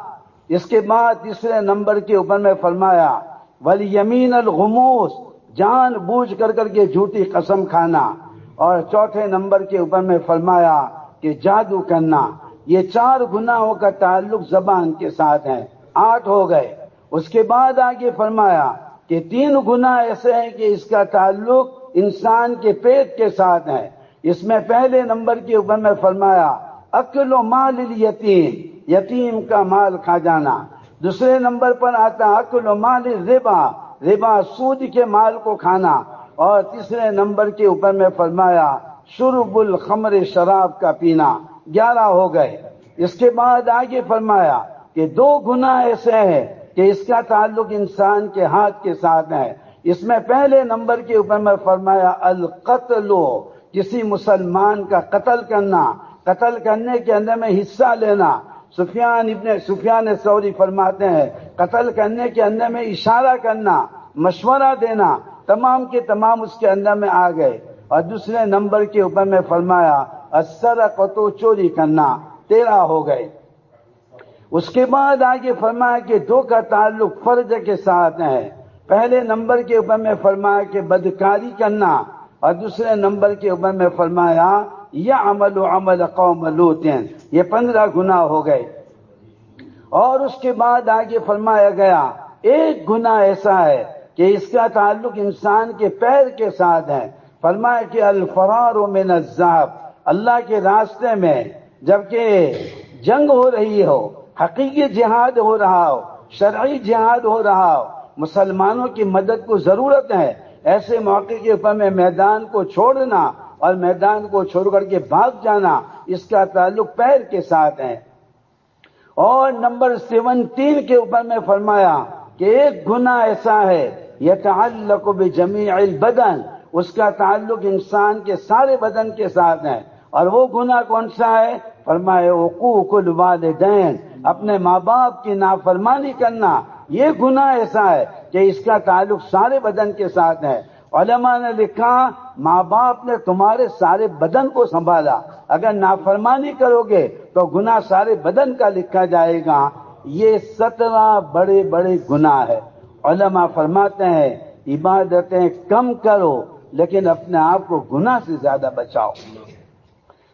اس کے بعد تیسرے نمبر کے اوپر میں فرمایا ولی یمین الغموس۔ جان بوجھ کر کر کے جھوٹی قسم کھانا اور چوتھے نمبر کے اوپر میں فرمایا کہ جادو کرنا، یہ چار گناہوں کا تعلق زبان کے ساتھ ہے۔ آٹھ ہو گئے۔ اس کے بعد آگے فرمایا کہ تین گناہ ایسے ہیں کہ اس کا تعلق انسان کے پیٹ کے ساتھ ہے۔ اس میں پہلے نمبر کے اوپر میں فرمایا عقل و مال یتیم یتیم کا مال کھا جانا۔ دوسرے نمبر پر آتا عقل و مال ربا ربا سود کے مال کو کھانا اور تیسرے نمبر کے اوپر میں فرمایا، شرب الخمر شراب کا پینا۔ گیارہ ہو گئے۔ اس کے بعد آگے فرمایا کہ دو گنا ایسے ہیں کہ اس کا تعلق انسان کے ہاتھ کے ساتھ ہے۔ اس میں پہلے نمبر کے اوپر میں فرمایا، القتل، کسی مسلمان کا قتل کرنا۔ قتل کرنے کے اندر میں حصہ لینا۔ سفیان ابن سفیان سوری فرماتے ہیں، قتل کرنے کے اندر میں اشارہ کرنا، مشورہ دینا، تمام کے تمام اس کے اندر میں آ گئے۔ اور دوسرے نمبر کے اوپر میں فرمایا اثر قطو چوری کرنا، تیرہ ہو گئے۔ اس کے بعد آگے فرمایا کہ دو کا تعلق فرض کے ساتھ ہے۔ پہلے نمبر کے اوپر میں فرمایا کہ بدکاری کرنا، اور دوسرے نمبر کے اوپر میں فرمایا یہ عمل و عمل قوم لوتین۔ یہ پندرہ گنا ہو گئے۔ اور اس کے بعد آگے فرمایا گیا، ایک گنا ایسا ہے کہ اس کا تعلق انسان کے پیر کے ساتھ ہے۔ فرمایا کہ الفرار من الزہب اللہ کے راستے میں جبکہ جنگ ہو رہی ہو، حقیقی جہاد ہو رہا ہو، شرعی جہاد ہو رہا ہو، مسلمانوں کی مدد کو ضرورت ہے، ایسے موقع کے اوپر میں میدان کو چھوڑنا اور میدان کو چھوڑ کر کے بھاگ جانا اس کا تعلق پیر کے ساتھ ہے۔ اور نمبر سیونٹین کے اوپر میں فرمایا کہ ایک گنا ایسا ہے یہ تعلق بجمیع البدن، اس کا تعلق انسان کے سارے بدن کے ساتھ ہے۔ اور وہ گنا کون سا ہے؟ فرمائے حقوق الوالدین، اپنے ماں باپ کی نافرمانی کرنا۔ یہ گنا ایسا ہے کہ اس کا تعلق سارے بدن کے ساتھ ہے۔ علماء نے لکھا، ماں باپ نے تمہارے سارے بدن کو سنبھالا۔ اگر نافرمانی کرو گے تو گنا سارے بدن کا لکھا جائے گا۔ یہ سترہ بڑے بڑے گنا ہے علماء فرماتے ہیں، عبادتیں کم کرو، لیکن اپنے آپ کو گنا سے زیادہ بچاؤ۔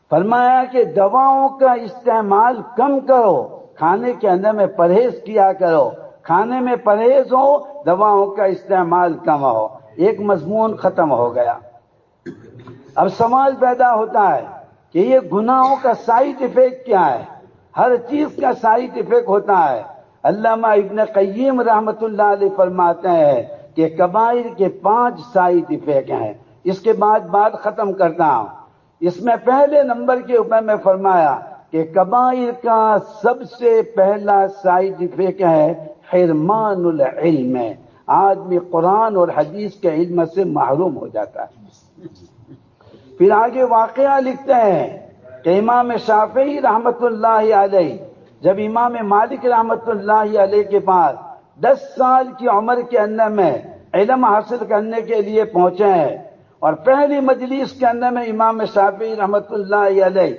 فرمایا کہ دواؤں کا استعمال کم کرو، کھانے کے اندر میں پرہیز کیا کرو۔ کھانے میں پرہیز ہو، دواؤں کا استعمال کم ہو۔ ایک مضمون ختم ہو گیا۔ اب سوال پیدا ہوتا ہے کہ یہ گناہوں کا سائڈ افیکٹ کیا ہے۔ ہر چیز کا سائڈ افیکٹ ہوتا ہے۔ علامہ ابن قیم رحمت اللہ علیہ فرماتے ہیں کہ قبائل کے پانچ سائڈ افیکٹ ہیں۔ اس کے بعد بات ختم کرتا ہوں۔ اس میں پہلے نمبر کے اوپر میں فرمایا کہ قبائل کا سب سے پہلا سائڈ افیکٹ ہے حرمان العلم۔ آدمی قرآن اور حدیث کے علم سے محروم ہو جاتا ہے۔ پھر آگے واقعہ لکھتے ہیں کہ امام شافعی رحمت اللہ علیہ، جب امام مالک رحمت اللہ علیہ کے پاس دس سال کی عمر کے اندر میں علم حاصل کرنے کے لیے پہنچے ہیں اور پہلی مجلس کے اندر میں امام شافی رحمت اللہ علیہ،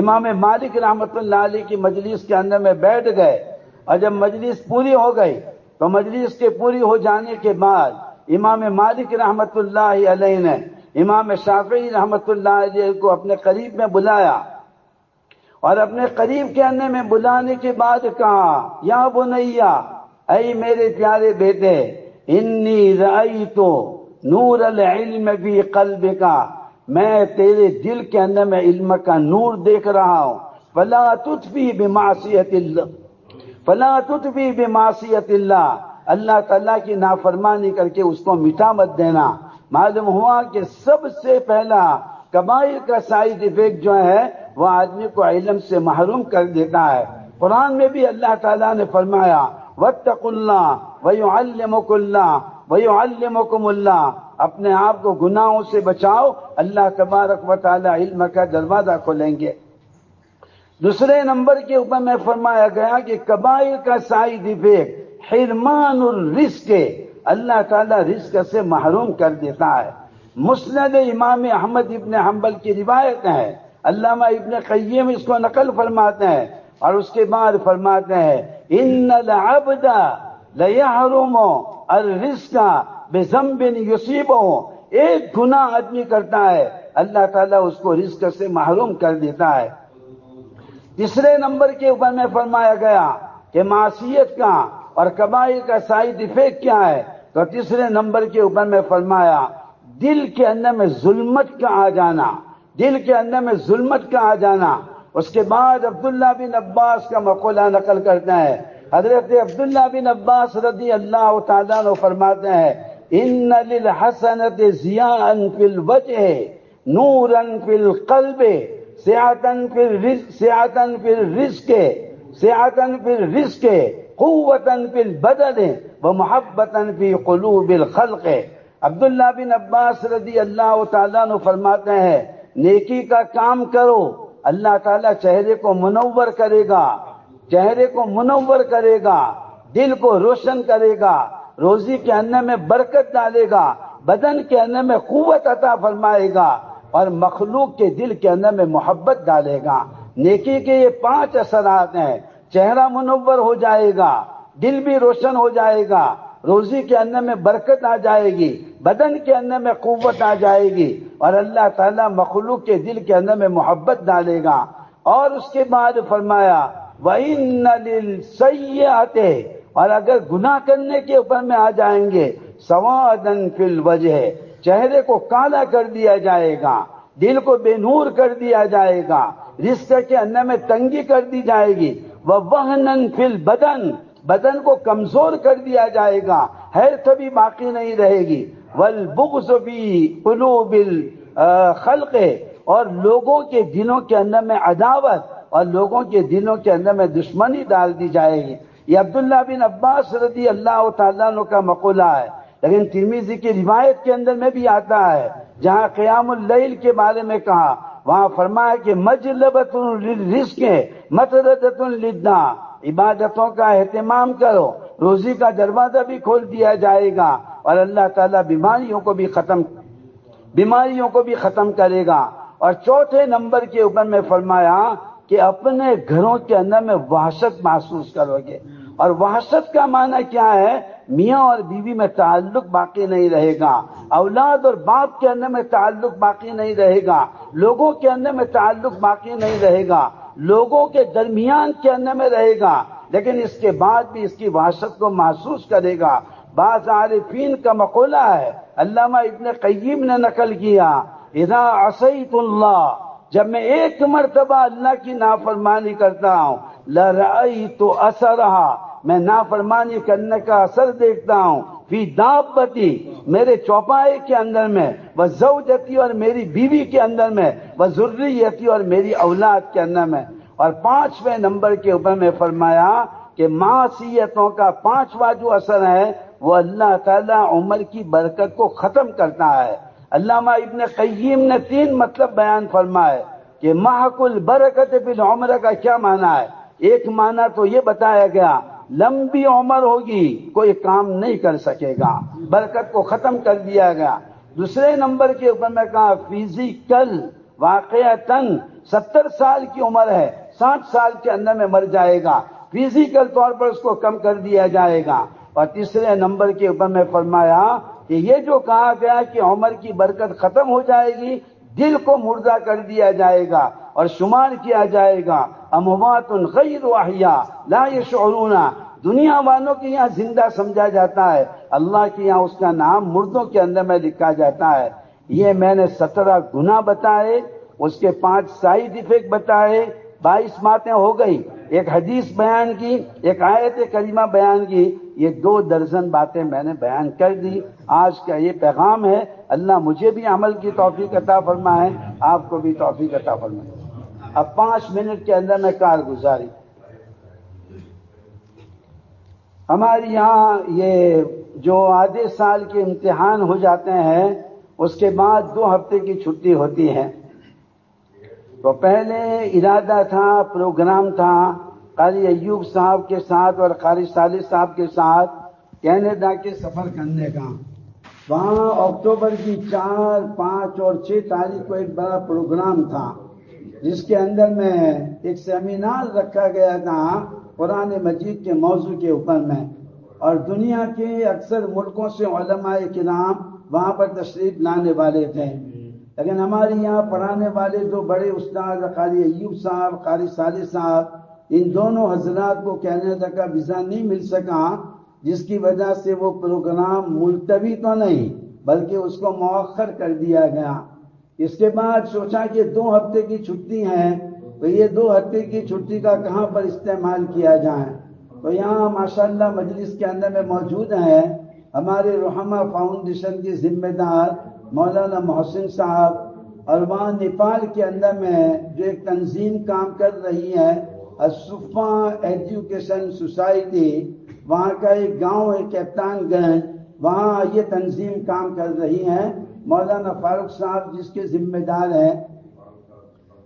امام مالک رحمت اللہ علیہ کی مجلس کے اندر میں بیٹھ گئے اور جب مجلس پوری ہو گئی تو مجلس کے پوری ہو جانے کے بعد امام مالک رحمت اللہ علیہ نے امام شافعی رحمت اللہ علیہ کو اپنے قریب میں بلایا اور اپنے قریب کے اندر میں بلانے کے بعد کہا، یا بنیا، اے میرے پیارے بیٹے، انی رائی تو نور العلم بھی قلب کا میں تیرے دل کے اندر میں علم کا نور دیکھ رہا ہوں۔ فلا تطفی بمعصیت اللہ۔ فلا تطفی بمعصیت اللہ اللہ تعالیٰ کی نافرمانی کر کے اس کو مٹا مت دینا۔ معلوم ہوا کہ سب سے پہلا قبائل کا سائڈ افیکٹ جو ہے، وہ آدمی کو علم سے محروم کر دیتا ہے۔ قرآن میں بھی اللہ تعالیٰ نے فرمایا وطق اللہ ویعلمک اللہ ویعلمکم اللہ اپنے آپ کو گناہوں سے بچاؤ، اللہ تبارک و تعالی علم کا دروازہ کھولیں گے۔ دوسرے نمبر کے اوپر میں فرمایا گیا کہ قبائل کا سائڈ افیکٹ حرمان الرزق، اللہ تعالیٰ رزق سے محروم کر دیتا ہے۔ مسند امام احمد ابن حنبل کی روایت ہے۔ علامہ ابن قیم اس کو نقل فرماتے ہیں اور اس کے بعد فرماتے ہیں، ان العبد لیحرم الرزق بے زم ایک گناہ آدمی کرتا ہے، اللہ تعالیٰ اس کو رزق سے محروم کر دیتا ہے۔ تیسرے نمبر کے اوپر میں فرمایا گیا کہ معصیت کا اور کبائی کا سائڈ افیکٹ کیا ہے؟ تو تیسرے نمبر کے اوپر میں فرمایا، دل کے اندر میں ظلمت کا آ جانا، دل کے اندر میں ظلمت کا آ جانا۔ اس کے بعد عبداللہ بن عباس کا مقولہ نقل کرتا ہے حضرت عبداللہ بن عباس رضی اللہ تعالیٰ نے فرماتے ہیں، ان للحسنت ضیاء فی الوجہ، نورا فی القلب سیاتن فی الرزق سیاتن فی الرزق سیاتن فی الرزق قوتن فی البدن ومحبتن فی قلوب الخلق عبداللہ بن عباس رضی اللہ تعالیٰ نے فرماتے ہیں، نیکی کا کام کرو، اللہ تعالیٰ چہرے کو منور کرے گا، چہرے کو منور کرے گا، دل کو روشن کرے گا، روزی کے اندر میں برکت ڈالے گا، بدن کے اندر میں قوت عطا فرمائے گا۔ اور مخلوق کے دل کے اندر میں محبت ڈالے گا۔ نیکی کے یہ پانچ اثرات ہیں۔ چہرہ منور ہو جائے گا، دل بھی روشن ہو جائے گا، روزی کے اندر میں برکت آ جائے گی، بدن کے اندر میں قوت آ جائے گی اور اللہ تعالیٰ مخلوق کے دل کے اندر میں محبت ڈالے گا۔ اور اس کے بعد فرمایا وہی آتے اور اگر گناہ کرنے کے اوپر میں آ جائیں گے سوادن فل وجہ چہرے کو کالا کر دیا جائے گا، دل کو بے نور کر دیا جائے گا رشتے کے اندر میں تنگی کر دی جائے گی۔ وہ وہن فل بدن بدن کو کمزور کر دیا جائے گا حیرت بھی باقی نہیں رہے گی۔ ول بغض بھی قلوب خلق اور لوگوں کے دنوں کے اندر میں عداوت، اور لوگوں کے دنوں کے اندر میں دشمنی ڈال دی جائے گی۔ یہ عبداللہ بن عباس رضی اللہ تعالیٰ کا مقولہ ہے۔ لیکن ترمیزی کی روایت کے اندر میں بھی آتا ہے، جہاں قیام اللیل کے بارے میں کہا، وہاں فرمایا کہ مجلبت رزق متردت لدنا عبادتوں کا اہتمام کرو، روزی کا دروازہ بھی کھول دیا جائے گا اور اللہ تعالیٰ بیماریوں کو بھی ختم، بیماریوں کو بھی ختم کرے گا۔ اور چوتھے نمبر کے اوپر میں فرمایا کہ اپنے گھروں کے اندر میں وحشت محسوس کرو گے۔ اور وحشت کا معنی کیا ہے؟ میاں اور بیوی میں تعلق باقی نہیں رہے گا۔ اولاد اور باپ کے اندر میں تعلق باقی نہیں رہے گا۔ لوگوں کے اندر میں تعلق باقی نہیں رہے گا۔ لوگوں کے درمیان کے اندر میں رہے گا۔ لیکن اس کے بعد بھی اس کی وحشت کو محسوس کرے گا۔ بعض عارفین کا مقولہ ہے، علامہ ابن قیم نے نقل کیا، اذا عصیت اللہ، جب میں ایک مرتبہ اللہ کی نافرمانی کرتا ہوں، لرأیت تو میں نافرمانی کرنے کا اثر دیکھتا ہوں۔ فی دابتی، میرے چوپائے کے اندر میں وہ زوجتی اور میری بیوی کے اندر میں وہ ضروریتی اور میری اولاد کے اندر میں۔ اور پانچویں نمبر کے اوپر میں فرمایا کہ معصیتوں کا پانچواں جو اثر ہے، وہ اللہ تعالیٰ عمر کی برکت کو ختم کرتا ہے۔ علامہ ابن قیم نے تین مطلب بیان فرمائے کہ محکل برکت بن عمر کا کیا معنی ہے۔ ایک معنی تو یہ بتایا گیا لمبی عمر ہوگی، کوئی کام نہیں کر سکے گا، برکت کو ختم کر دیا گیا۔ دوسرے نمبر کے اوپر میں کہا فزیکل واقع تن ستر سال کی عمر ہے، ساٹھ سال کے اندر میں مر جائے گا۔ فزیکل طور پر اس کو کم کر دیا جائے گا۔ اور تیسرے نمبر کے اوپر میں فرمایا کہ یہ جو کہا گیا کہ عمر کی برکت ختم ہو جائے گی دل کو مردہ کر دیا جائے گا اور شمار کیا جائے گا۔ اموات غیر احیا لا يشعرون دنیا والوں کے یہاں زندہ سمجھا جاتا ہے۔ اللہ کے یہاں اس کا نام مردوں کے اندر میں لکھا جاتا ہے۔ یہ میں نے سترہ گنا بتائے، اس کے پانچ سائڈ افیکٹ بتائے۔ بائیس باتیں ہو گئی ایک حدیث بیان کی، ایک آیت کریمہ بیان کی۔ یہ دو درجن باتیں میں نے بیان کر دی۔ آج کا یہ پیغام ہے۔ اللہ مجھے بھی عمل کی توفیق عطا فرمائے، آپ کو بھی توفیق عطا فرمائے۔ اب پانچ منٹ کے اندر میں کارگزاری ہمارے یہاں یہ جو آدھے سال کے امتحان ہو جاتے ہیں، اس کے بعد دو ہفتے کی چھٹی ہوتی ہے۔ تو پہلے ارادہ تھا، پروگرام تھا۔ قاری ایوب صاحب کے ساتھ اور قاری صالح صاحب کے ساتھ کینیڈا کے سفر کرنے کا۔ وہاں اکتوبر کی چار، پانچ اور چھ تاریخ کو ایک بڑا پروگرام تھا، جس کے اندر میں ایک سیمینار رکھا گیا تھا قرآن مجید کے موضوع کے اوپر میں۔ اور دنیا کے اکثر ملکوں سے علماء کرام وہاں پر تشریف لانے والے تھے۔ لیکن ہمارے یہاں پڑھانے والے جو بڑے استاد قاری ایوب صاحب، قاری صالح صاحب ان دونوں حضرات کو کہنے تک کا ویزا نہیں مل سکا، جس کی وجہ سے وہ پروگرام ملتوی تو نہیں، بلکہ اس کو مؤخر کر دیا گیا۔ اس کے بعد سوچا کہ دو ہفتے کی چھٹی ہے، تو یہ دو ہفتے کی چھٹی کا کہاں پر استعمال کیا جائے؟ تو یہاں ماشاءاللہ مجلس کے اندر میں موجود ہیں ہمارے رحمہ فاؤنڈیشن کے ذمہ دار مولانا محسن صاحب، اور وہاں نیپال کے اندر میں جو ایک تنظیم کام کر رہی ہے اسفا ایجوکیشن سوسائٹی وہاں کا ایک گاؤں ہے کیپٹان گنج وہاں یہ تنظیم کام کر رہی ہے مولانا فاروق صاحب جس کے ذمہ دار ہیں۔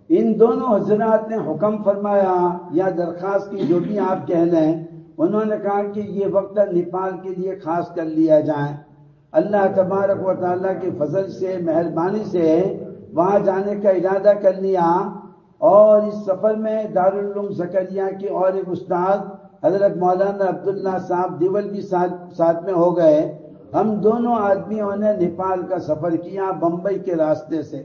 ان دونوں حضرات نے حکم فرمایا، یا درخواست کی جو بھی آپ کہہ لیں۔ انہوں نے کہا کہ یہ وقت نیپال کے لیے خاص کر لیا جائے۔ اللہ تبارک و تعالیٰ کے فضل سے، مہربانی سے وہاں جانے کا ارادہ کر لیا۔ اور اس سفر میں دارالعلوم زکریہ کے اور ایک استاد، حضرت مولانا عبداللہ صاحب دیول بھی ساتھ میں ہو گئے۔ ہم دونوں آدمیوں نے نیپال کا سفر کیا بمبئی کے راستے سے۔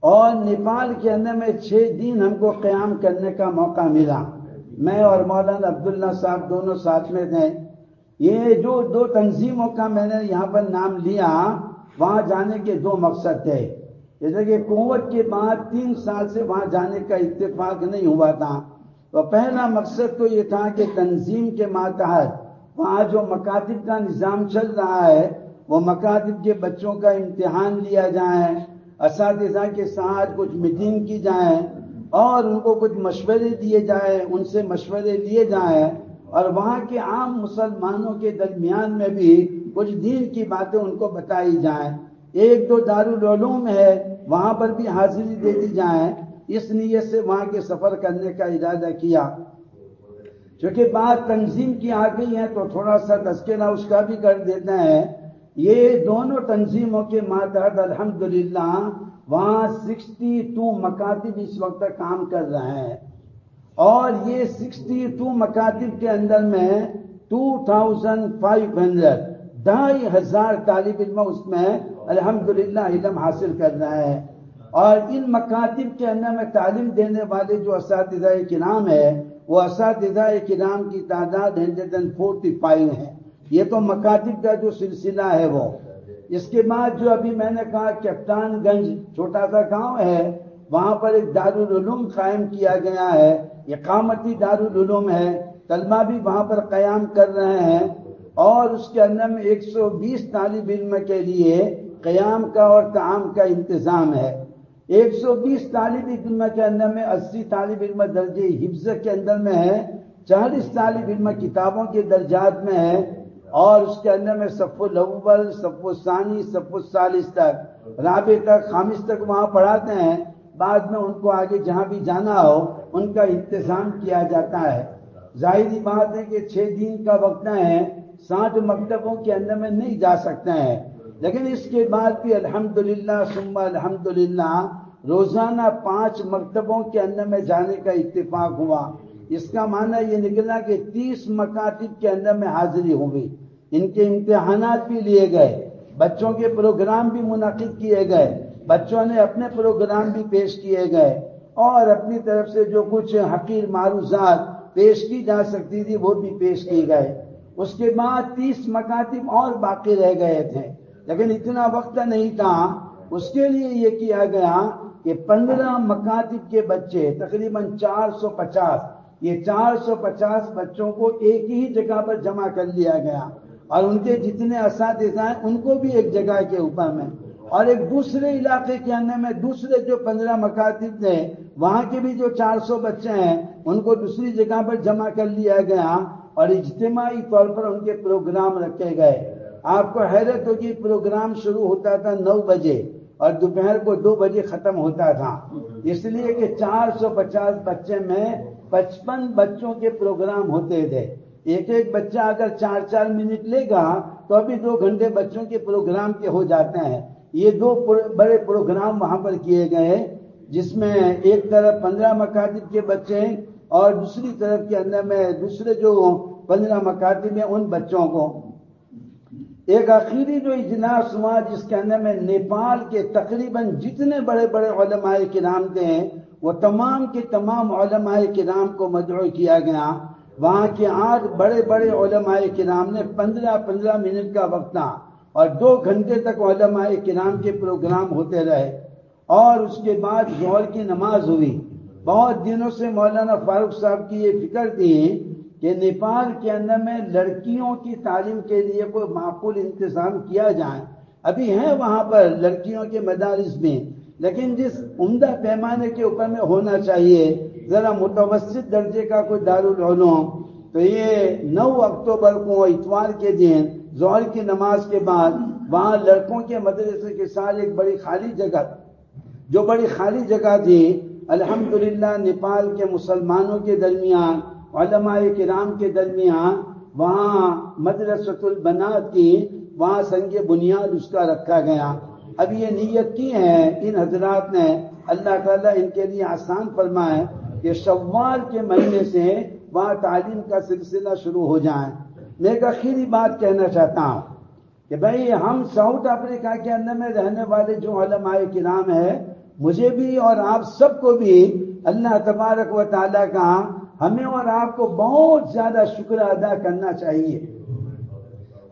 اور نیپال کے اندر میں چھ دن ہم کو قیام کرنے کا موقع ملا۔ میں اور مولانا عبداللہ صاحب دونوں ساتھ میں تھے۔ یہ جو دو تنظیموں کا میں نے یہاں پر نام لیا، وہاں جانے کے دو مقصد تھے۔ جیسے کہ کنوٹ کے بعد تین سال سے وہاں جانے کا اتفاق نہیں ہوا تھا۔ تو پہلا مقصد تو یہ تھا کہ تنظیم کے ماتحت، وہاں جو مکاتب کا نظام چل رہا ہے، وہ مکاتب کے بچوں کا امتحان لیا جائے، اساتذہ کے ساتھ کچھ میٹنگ کی جائیں اور ان کو کچھ مشورے دیے جائیں ان سے مشورے لیے جائیں اور وہاں کے عام مسلمانوں کے درمیان میں بھی کچھ دین کی باتیں ان کو بتائی جائیں۔ ایک دو دارالعلوم ہے، وہاں پر بھی حاضری دے دی جائیں۔ اس نیت سے وہاں کے سفر کرنے کا ارادہ کیا۔ چونکہ بات تنظیم کی آ گئی ہے تو تھوڑا سا تذکرہ اس کا بھی کر دیتے ہیں۔ یہ دونوں تنظیموں کے ماتحت الحمدللہ وہاں سکسٹی ٹو مکاتب اس وقت کام کر رہے ہیں۔ اور یہ سکسٹی ٹو مکاتب کے اندر میں ٹو تھاؤزینڈ فائیو ہنڈریڈ ڈھائی ہزار طالب علم اس میں الحمدللہ علم حاصل کر رہے ہیں اور ان مکاتب کے اندر میں تعلیم دینے والے جو اساتذہ کے نام ہے وہ اساتذہ کرام کی تعداد ہنڈریڈ اینڈ فورٹی فائیو ہے یہ تو مکاتب کا جو سلسلہ ہے وہ۔ اس کے بعد جو ابھی میں نے کہا کیپٹان گنج چھوٹا سا گاؤں ہے، وہاں پر ایک دارالعلوم قائم کیا گیا ہے۔ اقامتی دارالعلوم ہے۔ طلبہ بھی وہاں پر قیام کر رہے ہیں۔ اور اس کے اندر میں ایک سو بیس طالب علم کے لیے قیام کا اور تعام کا انتظام ہے۔ ایک سو بیس طالب علم کے اندر میں، اسی طالب علم درجے حفظ کے اندر میں ہے۔ چالیس طالب علم کتابوں کے درجات میں ہے۔ اور اس کے اندر میں سب الاول سب ثانی سب الثالث تک رابع تک خامس تک وہاں پڑھاتے ہیں۔ بعد میں ان کو آگے جہاں بھی جانا ہو، ان کا انتظام کیا جاتا ہے۔ ظاہری بات ہے کہ چھ دن کا وقت ہے سات مکتبوں کے اندر میں نہیں جا سکتے ہیں۔ لیکن اس کے بعد بھی الحمدللہ، ثم الحمدللہ، روزانہ پانچ مکتبوں کے اندر میں جانے کا اتفاق ہوا۔ اس کا معنی یہ نکلا کہ تیس مکاتب کے اندر میں حاضری ہوئی ان کے امتحانات بھی لیے گئے۔ بچوں کے پروگرام بھی منعقد کیے گئے۔ بچوں نے اپنے پروگرام بھی پیش کیے گئے۔ اور اپنی طرف سے جو کچھ حقیر معروضات پیش کی جا سکتی تھی، وہ بھی پیش کی گئے۔ اس کے بعد تیس مکاتب اور باقی رہ گئے تھے۔ لیکن اتنا وقت نہیں تھا، اس کے لیے یہ کیا گیا کہ پندرہ مکاتب کے بچے، تقریباً چار سو پچاس، یہ چار سو پچاس بچوں کو ایک ہی جگہ پر جمع کر لیا گیا۔ اور ان کے جتنے اساتذہ ہیں، ان کو بھی ایک جگہ کے اوپر میں۔ اور ایک دوسرے علاقے کے اندر میں دوسرے جو پندرہ مکاتب تھے، وہاں کے بھی جو چار سو بچے ہیں، ان کو دوسری جگہ پر جمع کر لیا گیا۔ اور اجتماعی طور پر ان کے پروگرام رکھے گئے۔ آپ کو حیرت ہوگی، پروگرام شروع ہوتا تھا نو بجے اور دوپہر کو دو بجے ختم ہوتا تھا۔ اس لیے کہ چار سو پچاس بچے میں پچپن بچوں کے پروگرام ہوتے تھے۔ ایک ایک بچہ اگر چار چار منٹ لے گا تو ابھی دو گھنٹے بچوں کے پروگرام کے ہو جاتے ہیں۔ یہ دو بڑے پروگرام وہاں پر کیے گئے، جس میں ایک طرف پندرہ مکاتب کے بچے اور دوسری طرف کے اندر میں دوسرے جو پندرہ مکاتب میں ان بچوں کو ایک آخری جو اجلاس ہوا جس کے اندر میں نیپال کے تقریباً جتنے بڑے بڑے علماء کرام تھے، وہ تمام کے تمام علماء کرام کو مدعو کیا گیا۔ وہاں کے آٹھ بڑے بڑے علماء کرام نے پندرہ پندرہ منٹ کا وقت تھا اور دو گھنٹے تک علماء کرام کے پروگرام ہوتے رہے۔ اور اس کے بعد زہر کی نماز ہوئی۔ بہت دنوں سے مولانا فاروق صاحب کی یہ فکر تھی کہ نیپال کے اندر میں لڑکیوں کی تعلیم کے لیے کوئی معقول انتظام کیا جائے۔ ابھی ہے وہاں پر لڑکیوں کے مدارس میں، لیکن جس عمدہ پیمانے کے اوپر میں ہونا چاہیے، ذرا متوسط درجے کا کوئی دارالعلوم۔ تو یہ نو اکتوبر کو اتوار کے دن، ظہر کی نماز کے بعد وہاں لڑکوں کے مدرسے کے ساتھ ایک بڑی خالی جگہ، جو بڑی خالی جگہ تھی۔ الحمدللہ، نیپال کے مسلمانوں کے درمیان علماء کرام کے درمیان وہاں مدرسۃ البنات کی وہاں سنگ بنیاد اس کا رکھا گیا۔ اب یہ نیت کی ہے، ان حضرات نے اللہ تعالیٰ ان کے لیے آسان فرمائے کہ شوال کے مہینے سے وہاں تعلیم کا سلسلہ شروع ہو جائے۔ میں ایک اخیری بات کہنا چاہتا ہوں کہ بھائی، ہم ساؤتھ افریقہ کے اندر میں رہنے والے جو علماء کرام ہے مجھے بھی اور آپ سب کو بھی اللہ تبارک و تعالیٰ کا ہمیں اور آپ کو بہت زیادہ شکر ادا کرنا چاہیے۔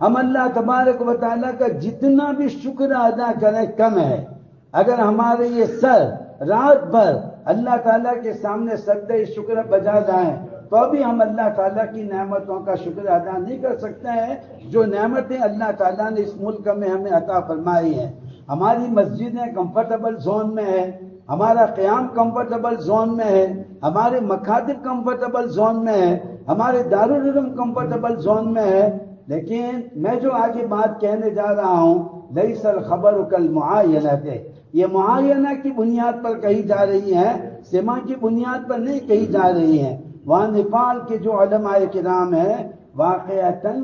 ہم اللہ تبارک و تعالیٰ کا جتنا بھی شکر ادا کریں کم ہے۔ اگر ہمارے یہ سر رات بھر اللہ تعالیٰ کے سامنے سردے شکر بجا جائیں، تو بھی ہم اللہ تعالیٰ کی نعمتوں کا شکر ادا نہیں کر سکتے ہیں۔ جو نعمتیں اللہ تعالیٰ نے اس ملک میں ہمیں عطا فرمائی ہیں۔ ہماری مسجدیں کمفرٹیبل زون میں ہے ہمارا قیام کمفرٹیبل زون میں ہے، ہمارے مکاتب کمفرٹیبل زون میں ہے، ہمارے دارالعلوم کمفرٹیبل زون میں ہے۔ لیکن میں جو آگے بات کہنے جا رہا ہوں نئی سر خبر کل معائنہ تھے یہ معائنہ کی بنیاد پر کہی جا رہی ہے، سیما کی بنیاد پر نہیں کہی جا رہی ہے۔ وہاں نیپال کے جو علماء کرام ہیں واقع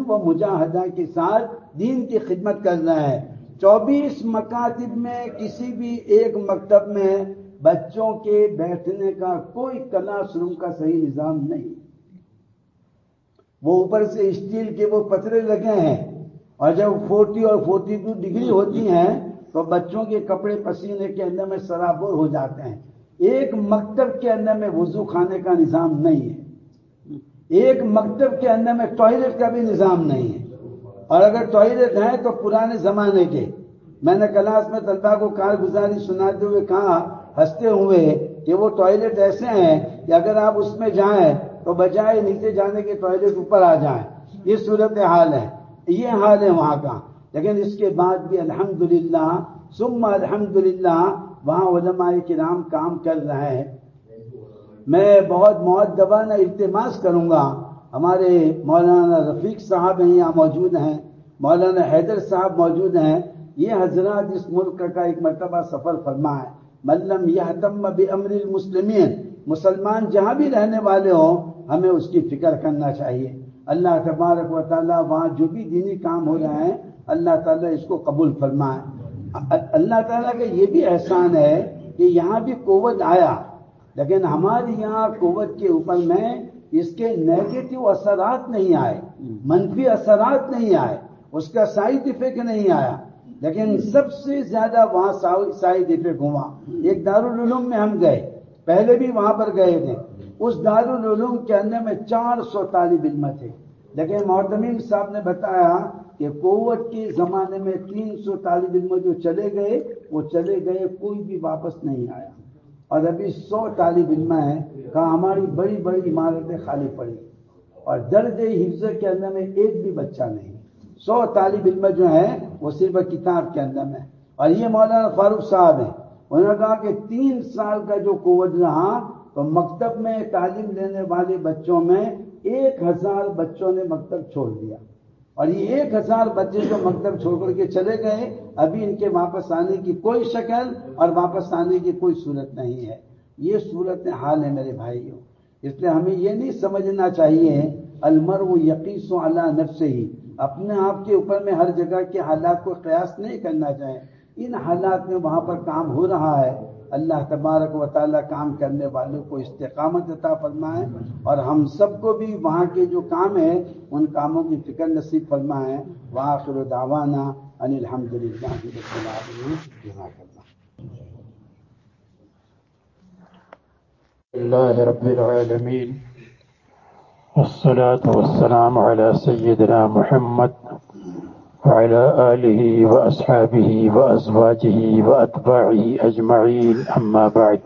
و مجاہدہ کے ساتھ دین کی خدمت کر رہے ہیں۔ چوبیس مکاتب میں کسی بھی ایک مکتب میں بچوں کے بیٹھنے کا کوئی کلاس روم کا صحیح نظام نہیں۔ وہ اوپر سے اسٹیل کے وہ پتھرے لگے ہیں اور جب فورٹی اور فورٹی ٹو ڈگری ہوتی ہیں تو بچوں کے کپڑے پسینے کے اندر میں سرابور ہو جاتے ہیں۔ ایک مکتب کے اندر میں وضو کھانے کا نظام نہیں ہے۔ ایک مکتب کے اندر میں ٹوائلٹ کا بھی نظام نہیں ہے۔ اور اگر ٹوائلٹ ہیں تو پرانے زمانے کے۔ میں نے کلاس میں طلبا کو کارگزاری سناتے ہوئے کہا، ہنستے ہوئے کہ وہ ٹوائلٹ ایسے ہیں کہ اگر آپ اس میں جائیں تو بجائے نیچے جانے کے ٹوائلٹ اوپر آ جائیں۔ یہ صورت حال ہے۔ یہ حال ہے وہاں کا۔ لیکن اس کے بعد بھی الحمدللہ، ثم الحمدللہ وہاں علماء کرام کام کر رہے ہیں۔ میں بہت معدبانہ التماس کروں گا۔ ہمارے مولانا رفیق صاحب ہیں، یہاں موجود ہیں۔ مولانا حیدر صاحب موجود ہیں۔ یہ حضرات اس ملک کا ایک مرتبہ سفر فرما ہے ملم یہ تم امر المسلمین، مسلمان جہاں بھی رہنے والے ہوں، ہمیں اس کی فکر کرنا چاہیے۔ اللہ تبارک و تعالیٰ وہاں جو بھی دینی کام ہو رہے ہیں، اللہ تعالیٰ اس کو قبول فرمائے۔ اللہ تعالیٰ کا یہ بھی احسان ہے کہ یہاں بھی قوت آیا، لیکن ہمارے یہاں قوت کے اوپر میں اس کے نیگیٹو اثرات نہیں آئے، منفی اثرات نہیں آئے، اس کا سائڈ افیکٹ نہیں آیا۔ لیکن سب سے زیادہ وہاں سائڈ افیکٹ ہوا۔ ایک دارالعلوم میں ہم گئے، پہلے بھی وہاں پر گئے تھے۔ اس دارالعلوم کے اندر میں چار سو طالب علم تھے۔ لیکن محتمین صاحب نے بتایا کہ قوت کے زمانے میں تین سو طالب علم جو چلے گئے، وہ چلے گئے، کوئی بھی واپس نہیں آیا۔ اور ابھی سو طالب علم ہیں کہا ہماری بڑی بڑی عمارتیں خالی پڑی۔ اور درد حفظ کے اندر میں ایک بھی بچہ نہیں۔ سو طالب علم جو ہیں، وہ صرف کتاب کے اندر میں اور یہ مولانا فاروق صاحب ہیں۔ انہوں نے کہا کہ تین سال کا جو کووڈ رہا، تو مکتب میں تعلیم لینے والے بچوں میں ایک ہزار بچوں نے مکتب چھوڑ دیا۔ اور یہ ایک ہزار بچے جو مکتب چھوڑ کر کے چلے گئے، ابھی ان کے واپس آنے کی کوئی شکل اور واپس آنے کی کوئی صورت نہیں ہے۔ یہ صورت حال ہے میرے بھائیوں۔ اس لیے ہمیں یہ نہیں سمجھنا چاہیے المر و یقیس و اللہ نف سے ہی اپنے آپ کے اوپر میں ہر جگہ کے حالات کو قیاس نہیں کرنا چاہیں ان حالات میں وہاں پر کام ہو رہا ہے۔ اللہ تبارک و تعالیٰ کام کرنے والوں کو استقامت عطا فرمائیں اور ہم سب کو بھی وہاں کے جو کام ہیں ان کاموں کی فکر نصیب فرمائیں وآخر دعوانا ان الحمد للہ العالمین۔ اللہ۔ رب العالمين والصلاة والسلام على سيدنا محمد وعلى آله وأصحابه وأزواجه وأتباعه أجمعين. أما بعد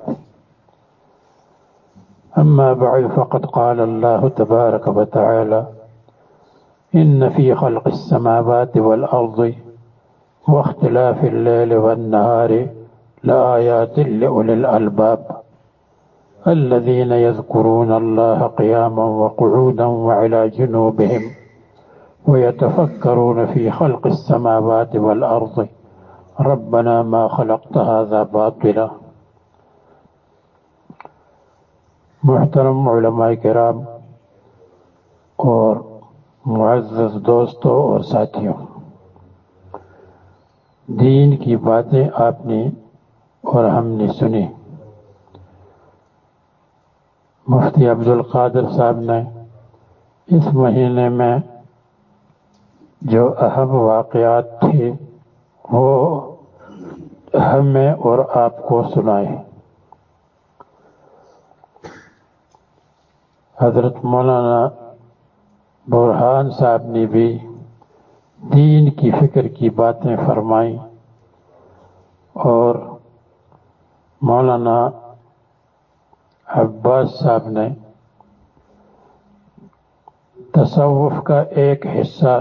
أما بعد فقد قال الله تبارك وتعالى إن في خلق السماوات والأرض واختلاف الليل والنهار لآيات لأولي الألباب. الذين يذكرون الله قياما وقعودا وعلى جنوبهم ويتفكرون في خلق السماوات والأرض. ربنا ما خلقت هذا باطلا. محترم علماء کرام اور معزز دوستوں اور ساتھیوں، دین کی باتیں آپ نے اور ہم نے سنی۔ مفتی عبد القادر صاحب نے اس مہینے میں جو اہم واقعات تھے، وہ ہمیں اور آپ کو سنائے حضرت مولانا برحان صاحب نے بھی دین کی فکر کی باتیں فرمائیں اور مولانا عباس صاحب نے تصوف کا ایک حصہ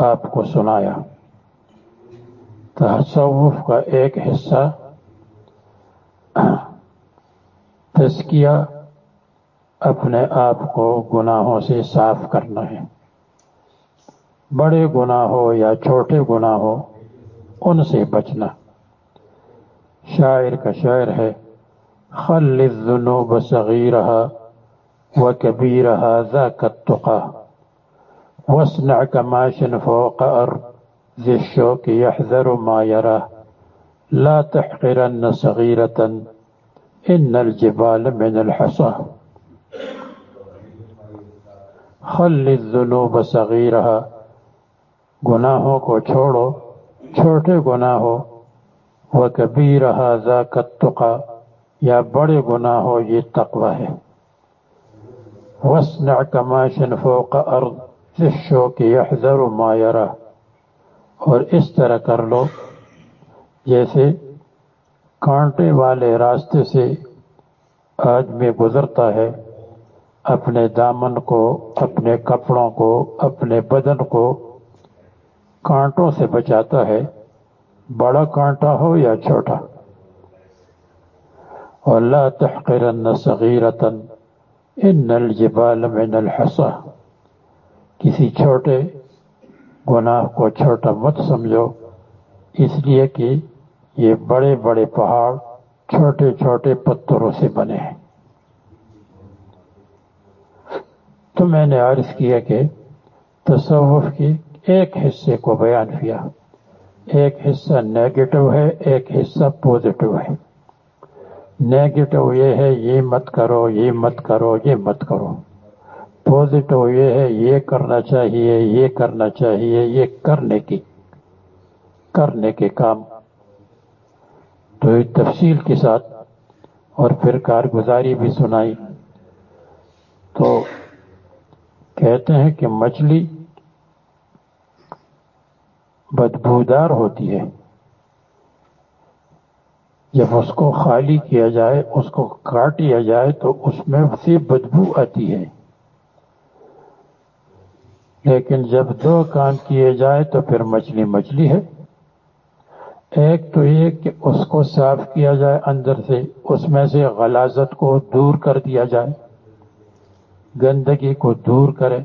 آپ کو سنایا۔ تصوف کا ایک حصہ تزکیہ اپنے آپ کو گناہوں سے صاف کرنا ہے۔ بڑے گناہ ہو یا چھوٹے گناہ ہو ان سے بچنا۔ شاعر کا شعر ہے، خل الذنوب صغيرها وكبيرها ذاك التقى واصنع كماش فوق أرض ذي الشوك يحذر ما يراه لا تحقرن صغيرة، إن الجبال من الحصى. خل الذنوب صغيرها. گناہوں کو چھوڑو، چھوٹے گناہوں. وكبيرها ذاك التقى. یا بڑے گناہ ہو یہ تقوی ہے. وسنع کماشن فوق ارض شو کی احذر ما یرا۔ اور اس طرح کر لو جیسے کانٹے والے راستے سے آدمی گزرتا ہے، اپنے دامن کو، اپنے کپڑوں کو، اپنے بدن کو کانٹوں سے بچاتا ہے، بڑا کانٹا ہو یا چھوٹا۔ ولا تحقرن صغيرة ان الجبال من الحصى۔ کسی چھوٹے گناہ کو چھوٹا مت سمجھو۔ اس لیے کہ یہ بڑے بڑے پہاڑ چھوٹے چھوٹے پتھروں سے بنے ہیں۔ تو میں نے عرض کیا کہ تصوف کی ایک حصے کو بیان کیا۔ ایک حصہ نیگیٹو ہے، ایک حصہ پوزیٹو ہے۔ نیگیٹو یہ ہے، یہ مت کرو، یہ مت کرو، یہ مت کرو۔ پوزیٹو یہ ہے، یہ کرنا چاہیے، یہ کرنا چاہیے، یہ کرنے کی، کرنے کے کام. تو تفصیل کے ساتھ اور پھر کارگزاری بھی سنائی. تو کہتے ہیں کہ مچھلی بدبودار ہوتی ہے. جب اس کو خالی کیا جائے، اس کو کاٹ لیا جائے تو اس میں سے بدبو آتی ہے. لیکن جب دو کام کیے جائے تو پھر مچھلی مچھلی ہے۔ ایک تو یہ کہ اس کو صاف کیا جائے اندر سے، اس میں سے غلازت کو دور کر دیا جائے۔ گندگی کو دور کرے،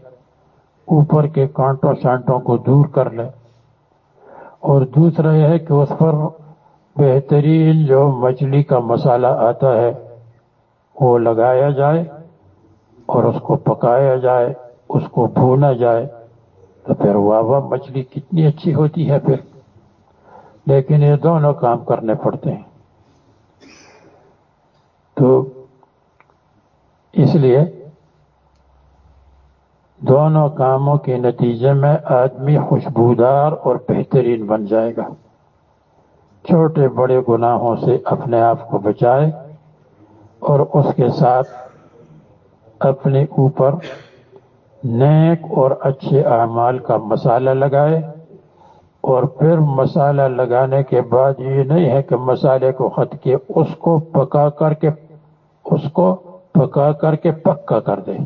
اوپر کے کانٹوں شانٹوں کو دور کر لے۔ اور دوسرا یہ ہے کہ اس پر بہترین جو مچھلی کا مسالہ آتا ہے، وہ لگایا جائے اور اس کو پکایا جائے۔ اس کو بھونا جائے تو پھر واوا مچھلی کتنی اچھی ہوتی ہے پھر۔ لیکن یہ دونوں کام کرنے پڑتے ہیں۔ تو اس لیے دونوں کاموں کے نتیجے میں آدمی خوشبودار اور بہترین بن جائے گا۔ چھوٹے بڑے گناہوں سے اپنے آپ کو بچائے اور اس کے ساتھ اپنے اوپر نیک اور اچھے اعمال کا مسالہ لگائے اور پھر مسالہ لگانے کے بعد یہ نہیں ہے کہ مسالے کو خط کے اس کو پکا کر کے اس کو پکا کر کے پکا کر دے۔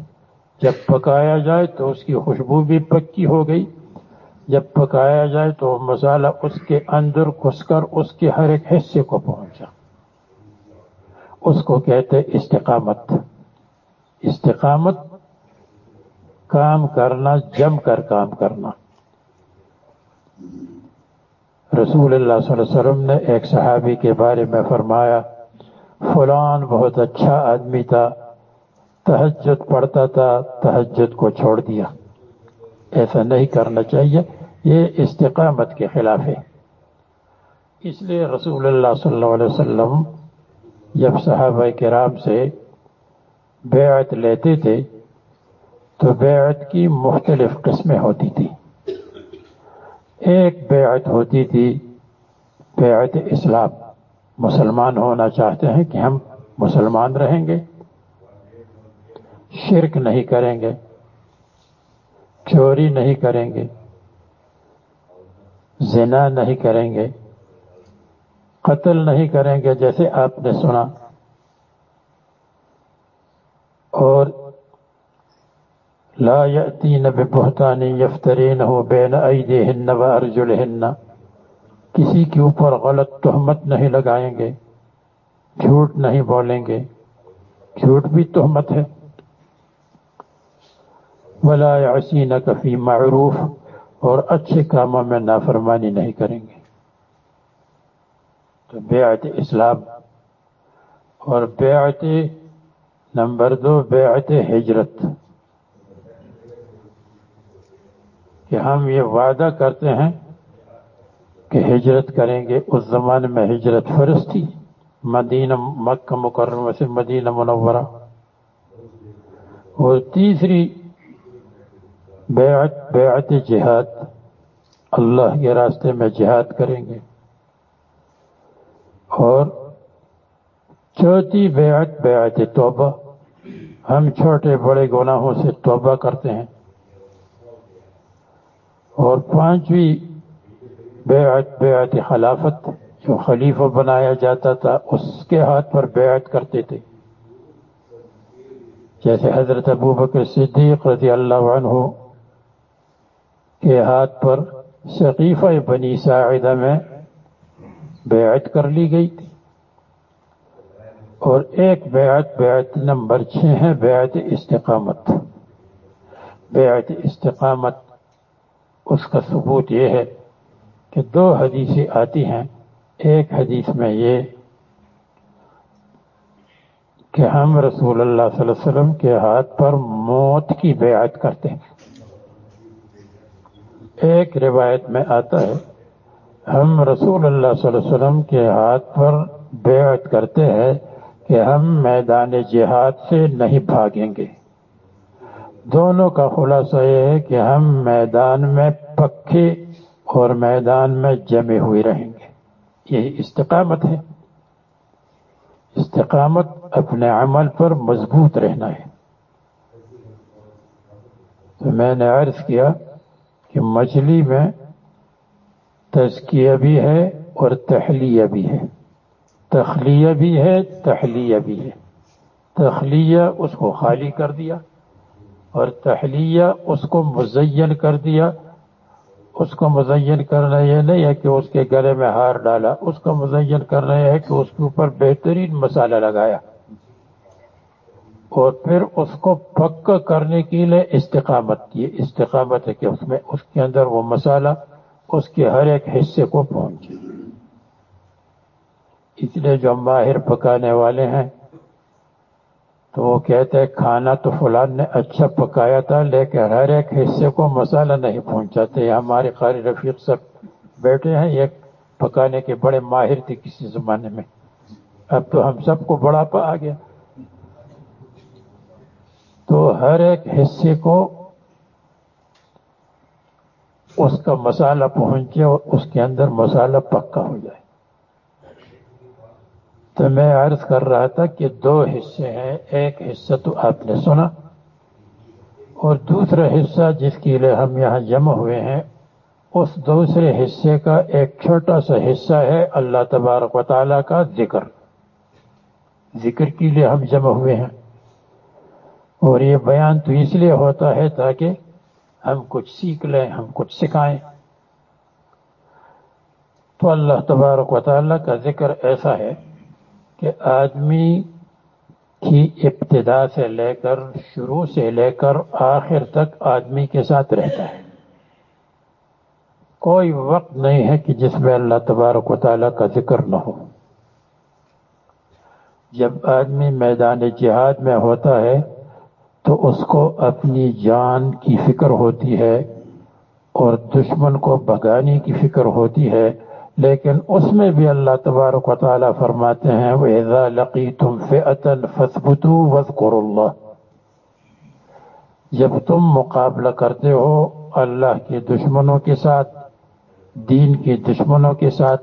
جب پکایا جائے تو اس کی خوشبو بھی پکی ہو گئی۔ جب پکایا جائے تو مسالہ اس کے اندر گھس کر اس کے ہر ایک حصے کو پہنچا۔ اس کو کہتے استقامت۔ استقامت کام کرنا، جم کر کام کرنا۔ رسول اللہ صلی اللہ علیہ وسلم نے ایک صحابی کے بارے میں فرمایا، فلان بہت اچھا آدمی تھا، تہجد پڑھتا تھا، تہجد کو چھوڑ دیا۔ ایسا نہیں کرنا چاہیے، یہ استقامت کے خلاف ہے۔ اس لیے رسول اللہ صلی اللہ علیہ وسلم جب صحابہ کرام سے بیعت لیتے تھے تو بیعت کی مختلف قسمیں ہوتی تھی۔ ایک بیعت ہوتی تھی بیعت اسلام۔ مسلمان ہونا چاہتے ہیں کہ ہم مسلمان رہیں گے۔ شرک نہیں کریں گے۔ چوری نہیں کریں گے۔ زنا نہیں کریں گے۔ قتل نہیں کریں گے جیسے آپ نے سنا۔ اور لا يأتين ببهتان يفترينه بين أيديهن وأرجلهن. کسی کے اوپر غلط تہمت نہیں لگائیں گے، جھوٹ نہیں بولیں گے۔ جھوٹ بھی تہمت ہے۔ ولا يعصينك في معروف۔ اور اچھے کاموں میں نافرمانی نہیں کریں گے۔ تو بیعت اسلام۔ اور بیعت نمبر دو، بیعت ہجرت۔ کہ ہم یہ وعدہ کرتے ہیں کہ ہجرت کریں گے اس زمانے میں ہجرت فرض تھی مدینہ مکہ مکرمہ سے مدینہ منورہ اور تیسری بیعت بیعت جہاد اللہ کے راستے میں جہاد کریں گے اور چوتھی بیعت بیعت توبہ ہم چھوٹے بڑے گناہوں سے توبہ کرتے ہیں اور پانچویں بیعت بیعت خلافت جو خلیفہ بنایا جاتا تھا، اس کے ہاتھ پر بیعت کرتے تھے۔ جیسے حضرت ابو بکر صدیق رضی اللہ عنہ کے ہاتھ پر ثقیفہ بنی ساعدہ میں بیعت کر لی گئی تھی۔ اور ایک بیعت بیعت نمبر چھ ہے، بیعت استقامت۔ بیعت استقامت اس کا ثبوت یہ ہے کہ دو حدیثیں آتی ہیں۔ ایک حدیث میں یہ کہ ہم رسول اللہ صلی اللہ علیہ وسلم کے ہاتھ پر موت کی بیعت کرتے ہیں۔ ایک روایت میں آتا ہے، ہم رسول اللہ صلی اللہ علیہ وسلم کے ہاتھ پر بیعت کرتے ہیں کہ ہم میدان جہاد سے نہیں بھاگیں گے۔ دونوں کا خلاصہ یہ ہے کہ ہم میدان میں پکے اور میدان میں جمے ہوئے رہیں گے۔ یہی استقامت ہے۔ استقامت اپنے عمل پر مضبوط رہنا ہے۔ تو میں نے عرض کیا کہ مچھلی میں تزکیہ بھی ہے اور تحلیہ بھی ہے۔ تخلیہ بھی ہے تحلیہ بھی ہے۔ تخلیہ اس کو خالی کر دیا۔ اور تحلیہ اس کو مزین کر دیا۔ اس کو مزین کرنا یہ نہیں ہے کہ اس کے گلے میں ہار ڈالا۔ اس کو مزین کرنا یہ ہے کہ اس کے اوپر بہترین مسالہ لگایا۔ اور پھر اس کو پکا کرنے کے لیے استقامت کی۔ استقامت ہے کہ اس میں اس کے اندر وہ مسالہ اس کے ہر ایک حصے کو پہنچے۔ اس لیے جو ماہر پکانے والے ہیں تو وہ کہتے ہیں کھانا تو فلان نے اچھا پکایا تھا، لیکن ہر ایک حصے کو مسالہ نہیں پہنچاتے ہمارے قاری رفیق سب بیٹھے ہیں ایک پکانے کے بڑے ماہر تھے کسی زمانے میں۔ اب تو ہم سب کو بڑا پا آ گیا۔ تو ہر ایک حصے کو اس کا مسالہ پہنچے اور اس کے اندر مسالہ پکا ہو جائے۔ تو میں عرض کر رہا تھا کہ دو حصے ہیں، ایک حصہ تو آپ نے سنا اور دوسرا حصہ جس کے لیے ہم یہاں جمع ہوئے ہیں، اس دوسرے حصے کا ایک چھوٹا سا حصہ ہے اللہ تبارک و تعالیٰ کا ذکر۔ ذکر کے لیے ہم جمع ہوئے ہیں۔ اور یہ بیان تو اس لیے ہوتا ہے تاکہ ہم کچھ سیکھ لیں، ہم کچھ سکھائیں۔ تو اللہ تبارک و تعالیٰ کا ذکر ایسا ہے۔ کہ آدمی کی ابتدا سے لے کر شروع سے لے کر آخر تک آدمی کے ساتھ رہتا ہے۔ کوئی وقت نہیں ہے کہ جس میں اللہ تبارک و تعالیٰ کا ذکر نہ ہو۔ جب آدمی میدان جہاد میں ہوتا ہے تو اس کو اپنی جان کی فکر ہوتی ہے اور دشمن کو بگانے کی فکر ہوتی ہے۔ لیکن اس میں بھی اللہ تبارک و تعالیٰ فرماتے ہیں، وَإِذَا لَقِيتُمْ فِئَةً فَثْبُتُوا وَذْكُرُوا اللَّهِ۔ جب تم مقابلہ کرتے ہو اللہ کے دشمنوں کے ساتھ، دین کے دشمنوں کے ساتھ،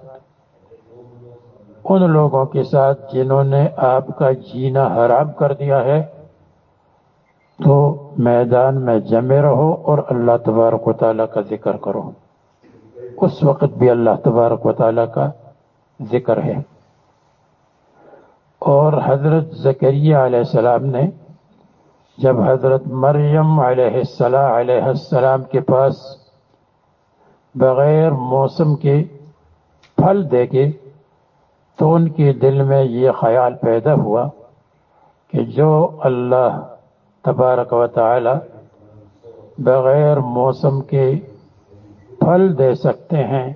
ان لوگوں کے ساتھ جنہوں نے آپ کا جینا حرام کر دیا ہے، تو میدان میں جمے رہو اور اللہ تبارک و تعالیٰ کا ذکر کرو۔ اس وقت بھی اللہ تبارک و تعالیٰ کا ذکر ہے۔ اور حضرت زکریہ علیہ السلام نے جب حضرت مریم علیہ السلام علیہ السلام کے پاس بغیر موسم کے پھل دے کے تو ان کے دل میں یہ خیال پیدا ہوا کہ جو اللہ تبارک و تعالی بغیر موسم کے پھل دے سکتے ہیں۔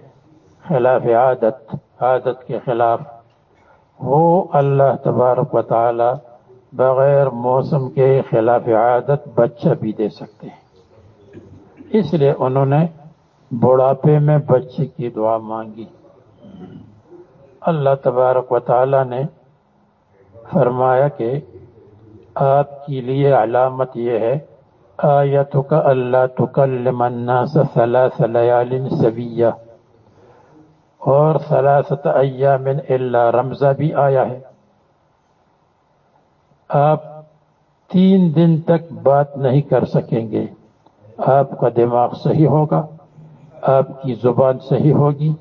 خلاف عادت عادت کے خلاف۔ وہ اللہ تبارک و تعالی بغیر موسم کے خلاف عادت بچہ بھی دے سکتے ہیں۔ اس لیے انہوں نے بڑھاپے میں بچے کی دعا مانگی۔ اللہ تبارک و تعالی نے فرمایا کہ آپ کے لیے علامت یہ ہے آیتک اللہ تکلم الناس ثلاث لیال سویہ۔ اور ثلاثت ایام الا رمزہ بھی آیا ہے۔ آپ تین دن تک بات نہیں کر سکیں گے۔ آپ کا دماغ صحیح ہوگا۔ آپ کی زبان صحیح ہوگی۔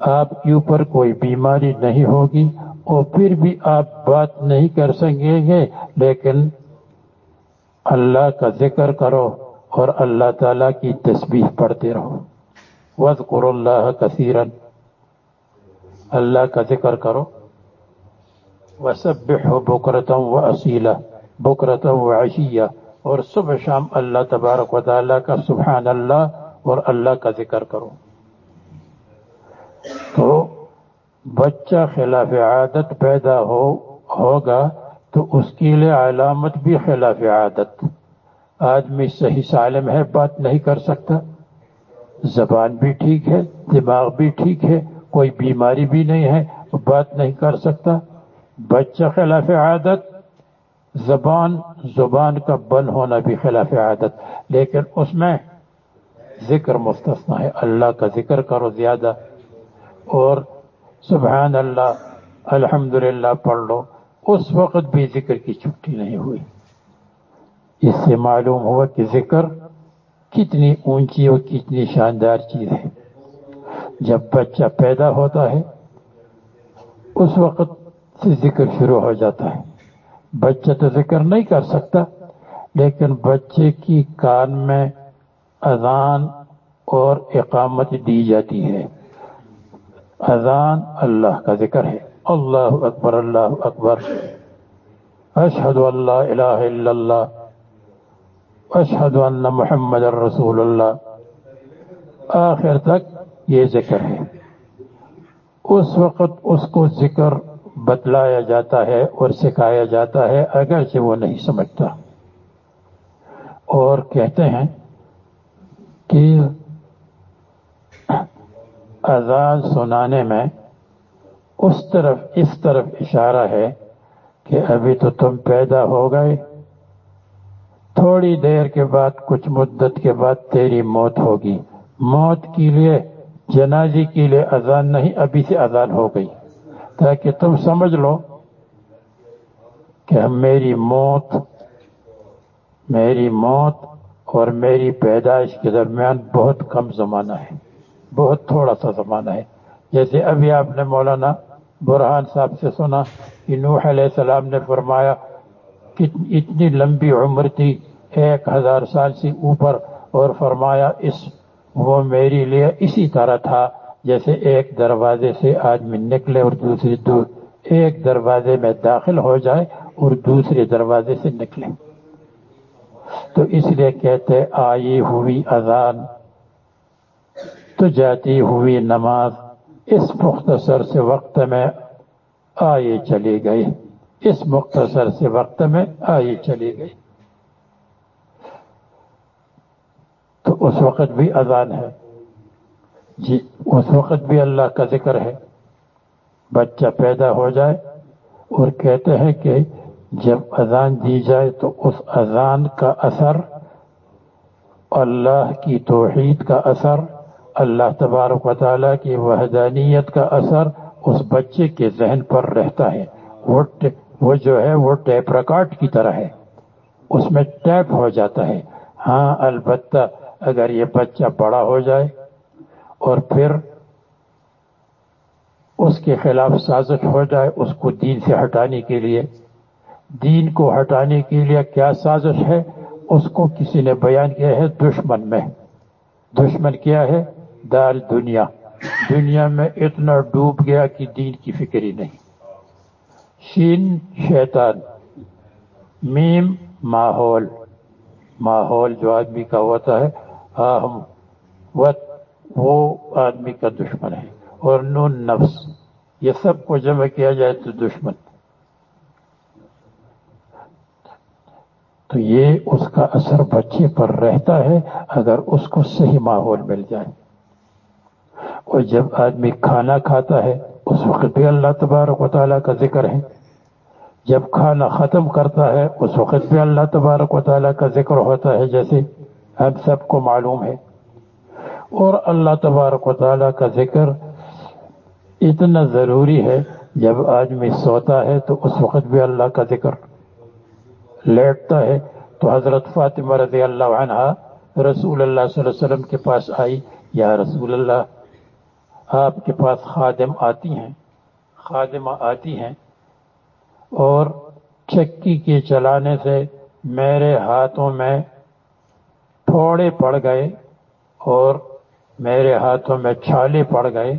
آپ کے اوپر کوئی بیماری نہیں ہوگی۔ اور پھر بھی آپ بات نہیں کر سکیں گے، لیکن اللہ کا ذکر کرو اور اللہ تعالیٰ کی تسبیح پڑھتے رہو۔ وَذْكُرُ اللَّهَ كَثِيرًا اللہ کا ذکر کرو۔ وَسَبِّحُ بُكْرَةً وَأَصِيلًا بُكْرَةً وَعَشِيًّا اور صبح شام اللہ تبارک و تعالیٰ کا سبحان اللہ اور اللہ کا ذکر کرو۔ تو بچہ خلاف عادت پیدا ہو، ہوگا تو اس کے لیے علامت بھی خلاف عادت۔ آدمی صحیح سالم ہے، بات نہیں کر سکتا۔ زبان بھی ٹھیک ہے، دماغ بھی ٹھیک ہے، کوئی بیماری بھی نہیں ہے، بات نہیں کر سکتا۔ بچہ خلاف عادت، زبان زبان کا بند ہونا بھی خلاف عادت۔ لیکن اس میں ذکر مستثنا ہے، اللہ کا ذکر کرو زیادہ۔ اور سبحان اللہ، الحمدللہ، پڑھ لو۔ اس وقت بھی ذکر کی چھٹی نہیں ہوئی۔ اس سے معلوم ہوا کہ ذکر کتنی اونچی اور کتنی شاندار چیز ہے۔ جب بچہ پیدا ہوتا ہے، اس وقت سے ذکر شروع ہو جاتا ہے۔ بچہ تو ذکر نہیں کر سکتا، لیکن بچے کی کان میں اذان اور اقامت دی جاتی ہے۔ اذان اللہ کا ذکر ہے۔ اللہ اکبر اللہ اکبر۔ اشہد اللہ الہ الا اللہ۔ اشہد ان محمد الرسول اللہ۔ آخر تک یہ ذکر ہے۔ اس وقت اس کو ذکر بتلایا جاتا ہے اور سکھایا جاتا ہے، اگرچہ وہ نہیں سمجھتا۔ اور کہتے ہیں کہ اذان سنانے میں اس طرف اس طرف اشارہ ہے کہ ابھی تو تم پیدا ہو گئے۔ تھوڑی دیر کے بعد، کچھ مدت کے بعد تیری موت ہوگی۔ موت کے لیے جنازی کے لیے اذان نہیں، ابھی سے اذان ہو گئی۔ تاکہ تم سمجھ لو کہ میری موت میری موت اور میری پیدائش کے درمیان بہت کم زمانہ ہے۔ بہت تھوڑا سا زمانہ ہے۔ جیسے ابھی آپ نے مولانا برہان صاحب سے سنا کہ نوح علیہ السلام نے فرمایا کہ اتنی لمبی عمر تھی، ایک ہزار سال سے اوپر، اور فرمایا اس وہ میری لیے اسی طرح تھا، جیسے ایک دروازے سے آدمی نکلے اور دوسری دور ایک دروازے میں داخل ہو جائے اور دوسرے دروازے سے نکلے۔ تو اس لیے کہتے، آئی ہوئی اذان، تو جاتی ہوئی نماز اس مختصر سے وقت میں آئی چلی گئی۔ اس مختصر سے وقت میں آئی چلی گئی۔ تو اس وقت بھی اذان ہے۔ جی اس وقت بھی اللہ کا ذکر ہے۔ بچہ پیدا ہو جائے اور کہتے ہیں کہ جب اذان دی جائے تو اس اذان کا اثر اللہ کی توحید کا اثر اللہ تبارک و تعالیٰ کی وحدانیت کا اثر اس بچے کے ذہن پر رہتا ہے۔ وہ وہ جو ہے وہ ٹیپ ریکارڈ کی طرح ہے۔ اس میں ٹیپ ہو جاتا ہے۔ ہاں البتہ اگر یہ بچہ بڑا ہو جائے اور پھر اس کے خلاف سازش ہو جائے اس کو دین سے ہٹانے کے لیے۔ دین کو ہٹانے کے لیے کیا سازش ہے؟ اس کو کسی نے بیان کیا ہے؟ دشمن میں۔ دشمن کیا ہے؟ دال دنیا۔ دنیا میں اتنا ڈوب گیا کہ دین کی فکر ہی نہیں۔ شین شیطان۔ میم، ماحول۔ ماحول جو آدمی کا ہوتا ہے ہاں، ہم وہ آدمی کا دشمن ہے۔ اور نون نفس، یہ سب کو جمع کیا جائے تو دشمن۔ تو یہ اس کا اثر بچے پر رہتا ہے، اگر اس کو صحیح ماحول مل جائے۔ اور جب آدمی کھانا کھاتا ہے، اس وقت بھی اللہ تبارک و تعالیٰ کا ذکر ہے۔ جب کھانا ختم کرتا ہے، اس وقت بھی اللہ تبارک و تعالیٰ کا ذکر ہوتا ہے، جیسے ہم سب کو معلوم ہے۔ اور اللہ تبارک و تعالیٰ کا ذکر اتنا ضروری ہے، جب آدمی سوتا ہے، تو اس وقت بھی اللہ کا ذکر۔ لیٹتا ہے، تو حضرت فاطمہ رضی اللہ عنہ رسول اللہ صلی اللہ علیہ وسلم کے پاس آئی، یا رسول اللہ آپ کے پاس خادم آتی ہیں، خادمہ آتی ہیں اور چکی کے چلانے سے میرے ہاتھوں میں تھوڑے پڑ گئے اور میرے ہاتھوں میں چھالے پڑ گئے،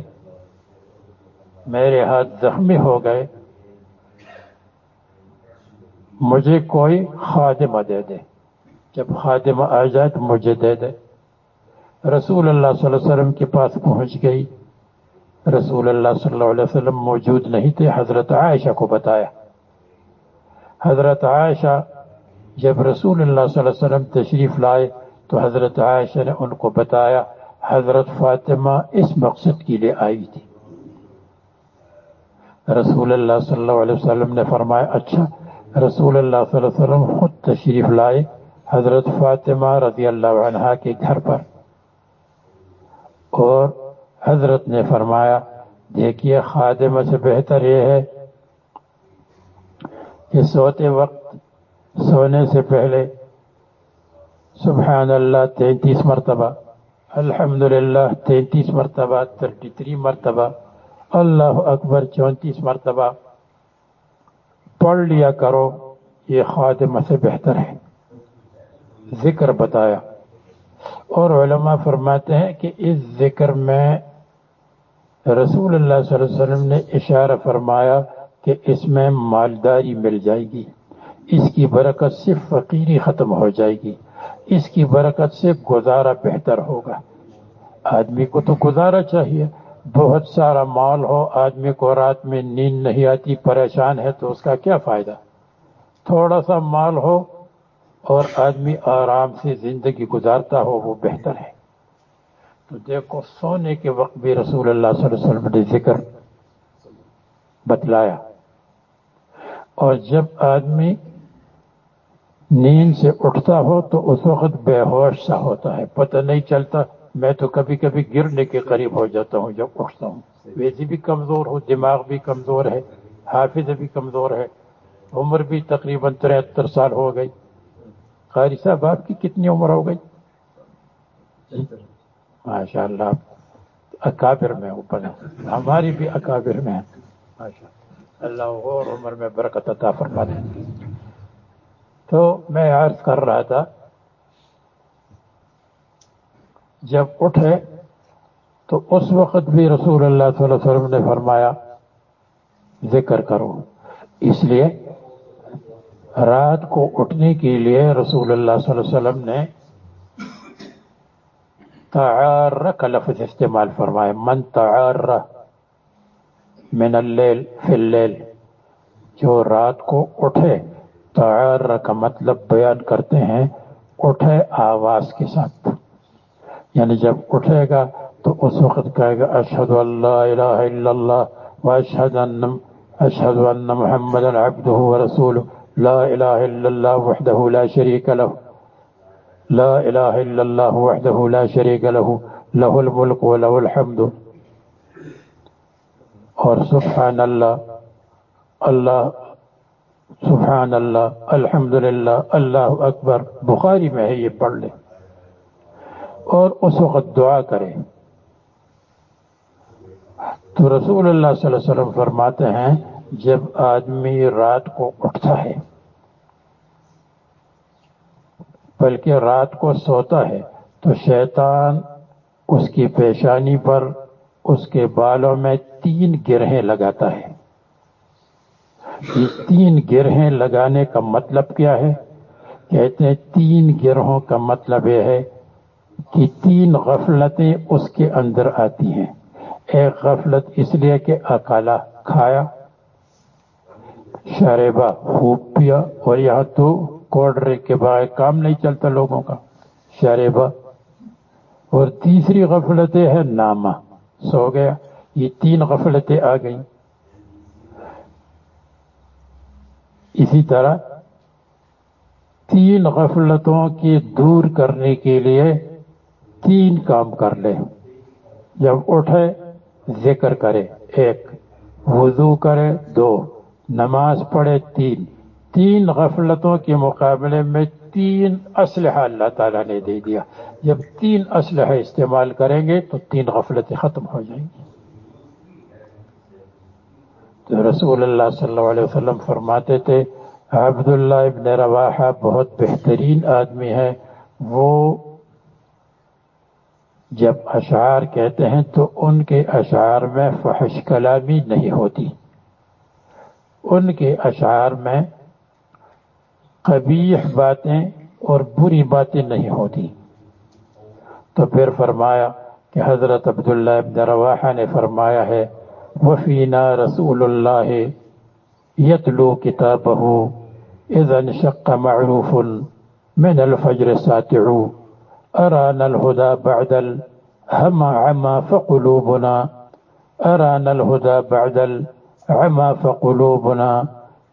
میرے ہاتھ زخمی ہو گئے۔ مجھے کوئی خادمہ دے دے۔ جب خادمہ آ جائے تو مجھے دے دے۔ رسول اللہ صلی اللہ علیہ وسلم کے پاس پہنچ گئی۔ رسول اللہ صلی اللہ علیہ وسلم موجود نہیں تھے، حضرت عائشہ کو بتایا۔ حضرت عائشہ جب رسول اللہ صلی اللہ علیہ وسلم تشریف لائے تو حضرت عائشہ نے ان کو بتایا، حضرت فاطمہ اس مقصد کے لیے آئی تھی۔ رسول اللہ صلی اللہ علیہ وسلم نے فرمایا اچھا رسول اللہ صلی اللہ علیہ وسلم خود تشریف لائے حضرت فاطمہ رضی اللہ عنہ کے گھر پر۔ اور حضرت نے فرمایا، دیکھیے خادمہ سے بہتر یہ ہے کہ سوتے وقت، سونے سے پہلے، سبحان اللہ، تینتیس مرتبہ، الحمدللہ، تینتیس مرتبہ تھرٹی تھری مرتبہ، اللہ اکبر، چونتیس مرتبہ، پڑھ لیا کرو، یہ خادمہ سے بہتر ہے۔ ذکر بتایا۔ اور علماء فرماتے ہیں کہ اس ذکر میں رسول اللہ صلی اللہ علیہ وسلم نے اشارہ فرمایا کہ اس میں مالداری مل جائے گی۔ اس کی برکت سے فقیری ختم ہو جائے گی۔ اس کی برکت سے گزارا بہتر ہوگا۔ آدمی کو تو گزارا چاہیے۔ بہت سارا مال ہو، آدمی کو رات میں نیند نہیں آتی، پریشان ہے تو اس کا کیا فائدہ؟ تھوڑا سا مال ہو اور آدمی آرام سے زندگی گزارتا ہو، وہ بہتر ہے۔ تو دیکھو، سونے کے وقت بھی رسول اللہ صلی اللہ علیہ وسلم نے ذکر بتلایا۔ اور جب آدمی نیند سے اٹھتا ہو تو اس وقت بے ہوش سا ہوتا ہے۔ پتہ نہیں چلتا، میں تو کبھی کبھی گرنے کے قریب ہو جاتا ہوں جب اٹھتا ہوں۔ ویسی بھی کمزور ہو دماغ بھی کمزور ہے، حافظ بھی کمزور ہے۔ عمر بھی تقریباً ترہتر سال ہو گئی۔ قاری صاحب، آپ کی کتنی عمر ہو گئی؟ ماشاء اللہ اکابر میں اوپر ہماری بھی اکابر میں ماشاء اللہ اور عمر میں برکت عطا فرما تو میں عرض کر رہا تھا، جب اٹھے تو اس وقت بھی رسول اللہ صلی اللہ علیہ وسلم نے فرمایا، ذکر کرو۔ اس لیے، رات کو اٹھنے کے لیے رسول اللہ صلی اللہ علیہ وسلم نے تعار کا لفظ استعمال فرمایا من تعار من اللیل فی اللیل جو رات کو اٹھے تعار کا مطلب بیان کرتے ہیں، اٹھے آواز کے ساتھ۔ یعنی جب اٹھے گا تو اس وقت کہے گا، اشہد اللہ الہ الا اللہ و اشہد ان اشہد ان محمد عبدہ و لا الہ الا اللہ وحدہ لا شریک له لا الہ الا اللہ وحدہ لا شریک له له الملک و له الحمد. اور سبحان اللہ اللہ، سبحان اللہ الحمد للہ اللہ اکبر، بخاری میں ہے یہ پڑھ لے اور اس وقت دعا کرے تو رسول اللہ صلی اللہ علیہ وسلم فرماتے ہیں، جب آدمی رات کو اٹھتا ہے بلکہ رات کو سوتا ہے تو شیطان اس کی پیشانی پر اس کے بالوں میں تین گرہیں لگاتا ہے۔ یہ تین گرہیں لگانے کا مطلب کیا ہے؟ کہتے ہیں تین گرہوں کا مطلب یہ ہے کہ تین غفلتیں اس کے اندر آتی ہیں۔ ایک غفلت اس لیے کہ اکالا کھایا شریبا خوب پیا اور یہاں تو کوڈ ڈرنک کے بعد کام نہیں چلتا لوگوں کا۔ شریبا۔ اور تیسری غفلتیں ہے نامہ۔ سو گیا۔ یہ تین غفلتیں آ گئیں۔ اسی طرح تین غفلتوں کی دور کرنے کے لیے تین کام کر لے جب اٹھے، ذکر کرے۔ ایک، وضو کرے۔ دو، نماز پڑھے۔ تین تین غفلتوں کے مقابلے میں تین اسلحہ اللہ تعالیٰ نے دے دیا۔ جب تین اسلحہ استعمال کریں گے تو تین غفلتیں ختم ہو جائیں گی۔ تو رسول اللہ صلی اللہ علیہ وسلم فرماتے تھے، عبداللہ ابن رواحہ بہت بہترین آدمی ہے۔ وہ جب اشعار کہتے ہیں تو ان کے اشعار میں فحش کلامی نہیں ہوتی۔ ان کے اشعار میں قبیح باتیں اور بری باتیں نہیں ہوتی۔ تو پھر فرمایا کہ حضرت عبداللہ ابن رواحہ نے فرمایا ہے وفینا رسول اللہ یتلو کتابہ اذا انشق معروف من الفجر ساتع ارانا الهدى بعد الهم عما فقلوبنا ارانا الهدى بعد العما فقلوبنا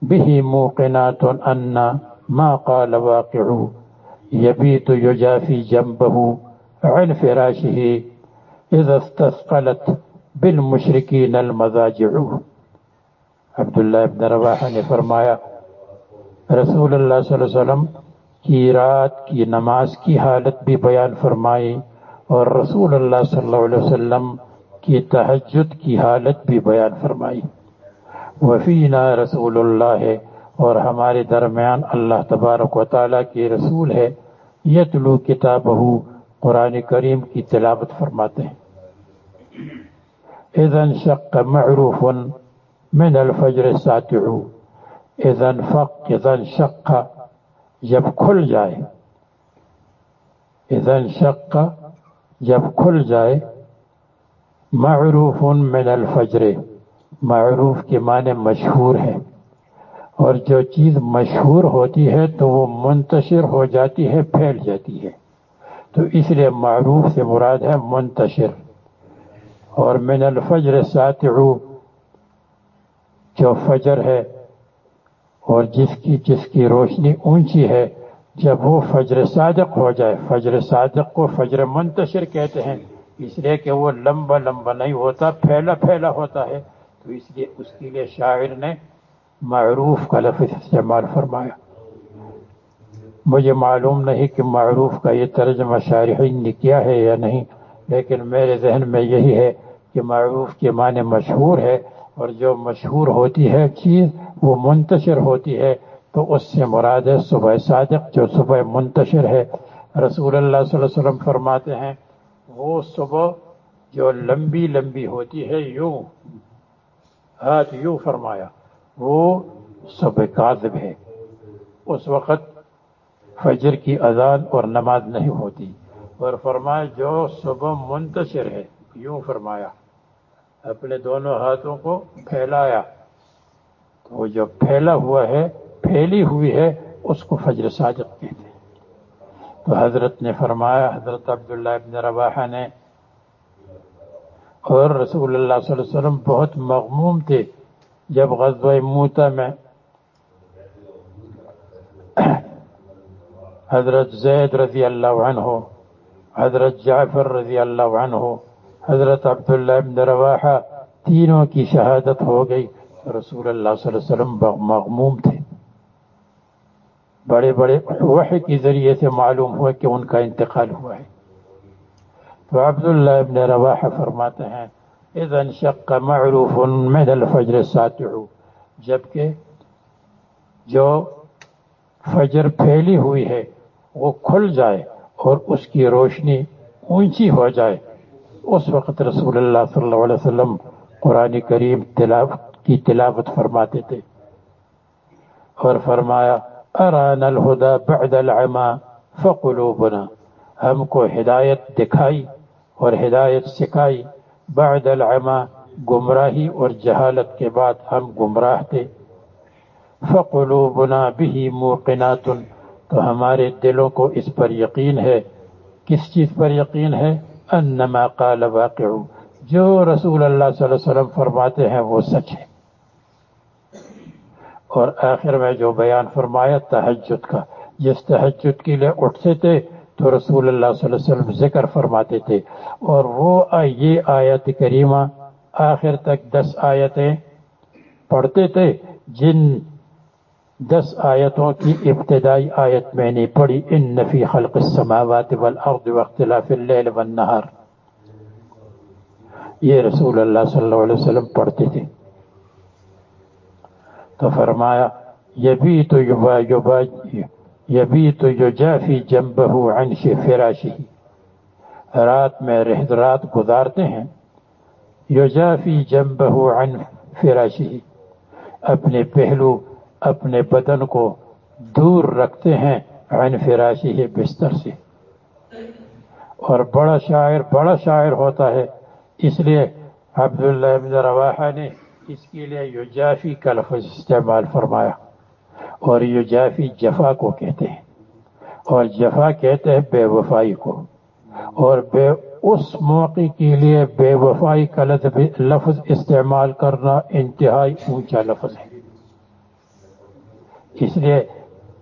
به موقنات ان ما قال واقع يبيت يجافي جنبه عن فراشه اذا استثقلت بالمشرکین المزاجع عبداللہ ابن رواحہ نے فرمایا، رسول اللہ صلی اللہ علیہ وسلم کی رات کی نماز کی حالت بھی بیان فرمائی اور رسول اللہ صلی اللہ علیہ وسلم کی تحجد کی حالت بھی بیان فرمائی. وفینا رسول اللہ ہے اور ہمارے درمیان اللہ تبارک و تعالیٰ کی رسول ہے، یتلو کتابہ قرآن کریم کی تلاوت فرماتے ہیں۔ اذا شق معروف من الفجر ساتع اذا فق اذا شق جب کھل جائے۔ اذا شق جب کھل جائے۔ معروف من الفجر۔ معروف کے معنی مشہور ہے اور جو چیز مشہور ہوتی ہے تو وہ منتشر ہو جاتی ہے، پھیل جاتی ہے۔ تو اس لیے معروف سے مراد ہے منتشر۔ اور من الفجر ساتعو جو فجر ہے، اور جس کی جس کی روشنی اونچی ہے، جب وہ فجر صادق ہو جائے، فجر صادق کو فجر منتشر کہتے ہیں۔ اس لیے کہ وہ لمبا لمبا نہیں ہوتا، پھیلا پھیلا ہوتا ہے۔ تو اس لیے، اس کے لیے شاعر نے معروف کا لفظ استعمال فرمایا۔ مجھے معلوم نہیں کہ معروف کا یہ ترجمہ شارحین نے کیا ہے یا نہیں، لیکن میرے ذہن میں یہی ہے کہ معروف کے معنی مشہور ہے اور جو مشہور ہوتی ہے چیز وہ منتشر ہوتی ہے، تو اس سے مراد ہے صبح صادق جو صبح منتشر ہے۔ رسول اللہ صلی اللہ علیہ وسلم فرماتے ہیں، وہ صبح جو لمبی لمبی ہوتی ہے، یوں، ہاتھ یوں فرمایا۔ وہ صبح کاذب ہے۔ اس وقت فجر کی اذان اور نماز نہیں ہوتی۔ اور فرمایا، جو صبح منتشر ہے، یوں فرمایا۔ اپنے دونوں ہاتھوں کو پھیلایا۔ تو وہ جو پھیلا ہوا ہے، پھیلی ہوئی ہے، اس کو فجر صادق کہتے ہیں۔ تو حضرت نے فرمایا، حضرت عبداللہ ابن رواحہ نے، اور رسول اللہ صلی اللہ علیہ وسلم بہت مغموم تھے۔ جب غزوہ موتا میں حضرت زید رضی اللہ عنہ، حضرت جعفر رضی اللہ عنہ، حضرت عبداللہ ابن رواحہ، تینوں کی شہادت ہو گئی۔ رسول اللہ صلی اللہ علیہ وسلم مغموم تھے۔ بڑے بڑے وحی کے ذریعے سے معلوم ہوا کہ ان کا انتقال ہوا ہے۔ تو عبداللہ ابن رواحہ فرماتے ہیں اذن شق معروف من الفجر ساتع جبکہ جو فجر پھیلی ہوئی ہے، وہ کھل جائے اور اس کی روشنی اونچی ہو جائے۔ اس وقت رسول اللہ صلی اللہ علیہ وسلم قرآن کریم تلاوت کی تلاوت فرماتے تھے۔ اور فرمایا اران الہدا بعد العما فقلوبنا۔ ہم کو ہدایت دکھائی اور ہدایت سکھائی۔ بعد العما گمراہی اور جہالت کے بعد ہم گمراہ تھے۔ فقلوبنا به موقنات، تو ہمارے دلوں کو اس پر یقین ہے۔ کس چیز پر یقین ہے؟ انما قال واقع۔ جو رسول اللہ صلی اللہ علیہ وسلم فرماتے ہیں وہ سچ ہے۔ اور آخر میں جو بیان فرمایا تحجد کا۔ جس تحجد کے لیے اٹھتے تھے تو رسول اللہ صلی اللہ علیہ وسلم ذکر فرماتے تھے اور وہ یہ آیت کریمہ آخر تک دس آیتیں پڑھتے تھے، جن دس آیتوں کی ابتدائی آیت میں نے پڑھی، ان نفی خلق السماوات والارض واختلاف اللیل والنہار یہ رسول اللہ صلی اللہ علیہ وسلم پڑھتے تھے۔ تو فرمایا یبی تو یبا یبا یبی تو یجافی جنبہ عن فراشی رات میں رہ رات گزارتے ہیں، یجافی جنبہ عن فراشی اپنے پہلو، اپنے بدن کو دور رکھتے ہیں عن فراشی بستر سے۔ اور بڑا شاعر بڑا شاعر ہوتا ہے، اس لیے عبداللہ ابن رواحہ نے اس کے لیے یجافی کا لفظ استعمال فرمایا۔ اور یجافی جفا کو کہتے ہیں۔ اور جفا کہتے ہیں بے وفائی کو۔ اور بے، اس موقع کے لیے بے وفائی کا لفظ استعمال کرنا انتہائی اونچا لفظ ہے۔ اس لیے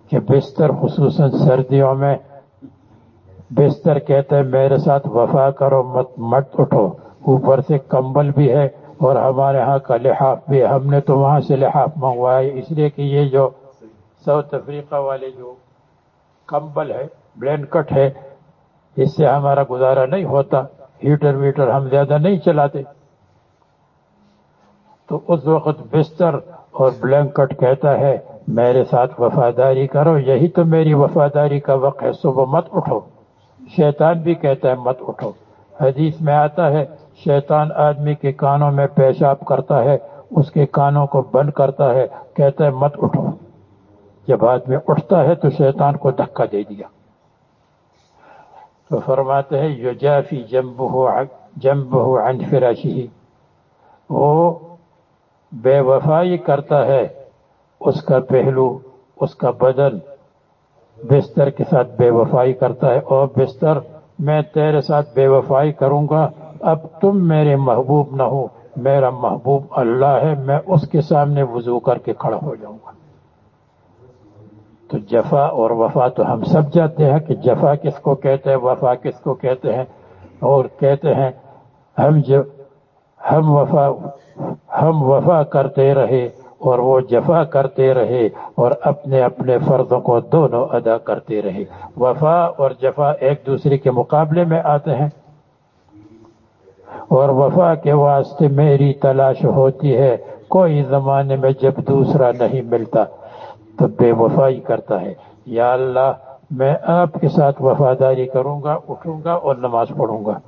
کہ بستر، خصوصاً سردیوں میں، بستر کہتے ہیں، میرے ساتھ وفا کرو، مت مت اٹھو۔ اوپر سے کمبل بھی ہے اور ہمارے ہاں کا لحاف بھی ہم نے تو وہاں سے لحاف منگوایا، اس لیے کہ یہ جو ساؤتھ افریقہ والے جو کمبل ہے بلینکٹ ہے، اس سے ہمارا گزارا نہیں ہوتا، ہیٹر ویٹر ہم زیادہ نہیں چلاتے۔ تو اس وقت بستر اور بلینکٹ کہتا ہے، میرے ساتھ وفاداری کرو، یہی تو میری وفاداری کا وقت ہے، صبح مت اٹھو۔ شیطان بھی کہتا ہے، مت اٹھو۔ حدیث میں آتا ہے، شیطان آدمی کے کانوں میں پیشاب کرتا ہے، اس کے کانوں کو بند کرتا ہے، کہتا ہے، مت اٹھو۔ جب آدمی اٹھتا ہے تو شیطان کو دھکا دے دیا۔ تو فرماتے ہیں یو جافی جمب ہو جمب ہو فراشی۔ وہ بے وفائی کرتا ہے، اس کا پہلو، اس کا بدن بستر کے ساتھ بے وفائی کرتا ہے۔ اور بستر، میں تیرے ساتھ بے وفائی کروں گا، اب تم میرے محبوب نہ ہو، میرا محبوب اللہ ہے، میں اس کے سامنے وضو کر کے کھڑا ہو جاؤں گا۔ تو جفا اور وفا تو ہم سب جانتے ہیں کہ جفا کس کو کہتے ہیں، وفا کس کو کہتے ہیں، اور کہتے ہیں ہم جو ہم وفا ہم وفا کرتے رہے اور وہ جفا کرتے رہے اور اپنے اپنے فرضوں کو دونوں ادا کرتے رہے۔ وفا اور جفا ایک دوسرے کے مقابلے میں آتے ہیں۔ اور وفا کے واسطے میری تلاش ہوتی ہے، کوئی زمانے میں جب دوسرا نہیں ملتا۔ تو بے وفائی کرتا ہے۔ یا اللہ، میں آپ کے ساتھ وفاداری کروں گا، اٹھوں گا اور نماز پڑھوں گا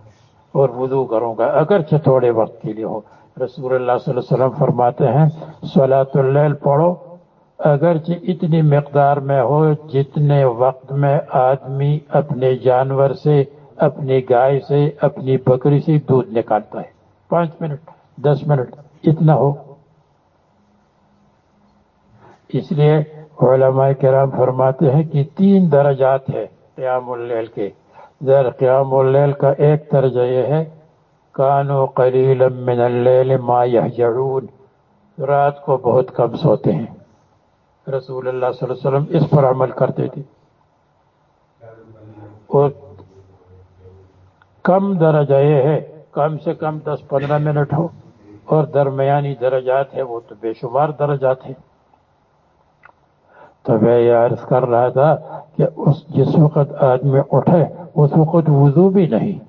اور وضو کروں گا، اگرچہ تھوڑے وقت کے لیے ہو۔ رسول اللہ صلی اللہ علیہ وسلم فرماتے ہیں سلاۃ اللیل پڑھو، اگرچہ اتنی مقدار میں ہو جتنے وقت میں آدمی اپنے جانور سے، اپنی گائے سے، اپنی بکری سے دودھ نکالتا ہے۔ پانچ منٹ، دس منٹ، اتنا ہو۔ اس لیے علماء کرام فرماتے ہیں کہ تین درجات ہے قیام اللیل کے۔ ذر قیام اللیل کا ایک درجہ یہ ہے، کانو قلیلا من اللیل ما یحجعون رات کو بہت کم سوتے ہیں۔ رسول اللہ صلی اللہ علیہ وسلم اس پر عمل کرتے تھے۔ اور کم درجہ یہ ہے، کم سے کم دس پندرہ منٹ ہو۔ اور درمیانی درجات ہے وہ تو بے شمار درجات ہیں۔ تو میں یہ عرض کر رہا تھا کہ اس جس وقت آدمی اٹھے، اس وقت وضو بھی نہیں۔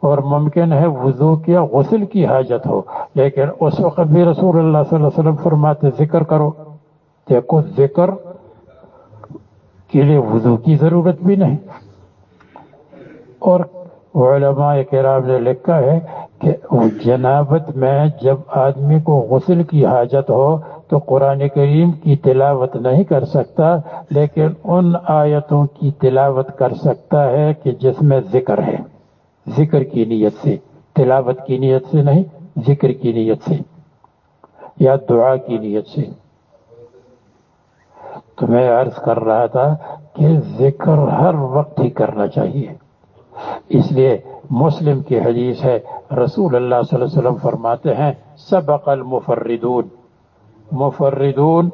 اور ممکن ہے وضو کیا، غسل کی حاجت ہو۔ لیکن اس وقت بھی رسول اللہ صلی اللہ علیہ وسلم فرماتے، ذکر کرو۔ دیکھو، ذکر کے لیے وضو کی ضرورت بھی نہیں۔ اور علماء کرام نے لکھا ہے کہ جنابت میں جب آدمی کو غسل کی حاجت ہو تو قرآن کریم کی تلاوت نہیں کر سکتا، لیکن ان آیتوں کی تلاوت کر سکتا ہے کہ جس میں ذکر ہے۔ ذکر کی نیت سے، تلاوت کی نیت سے نہیں، ذکر کی نیت سے یا دعا کی نیت سے۔ تو میں عرض کر رہا تھا کہ ذکر ہر وقت ہی کرنا چاہیے۔ اس لیے مسلم کی حدیث ہے، رسول اللہ صلی اللہ علیہ وسلم فرماتے ہیں، سبق المفردون۔ مفردون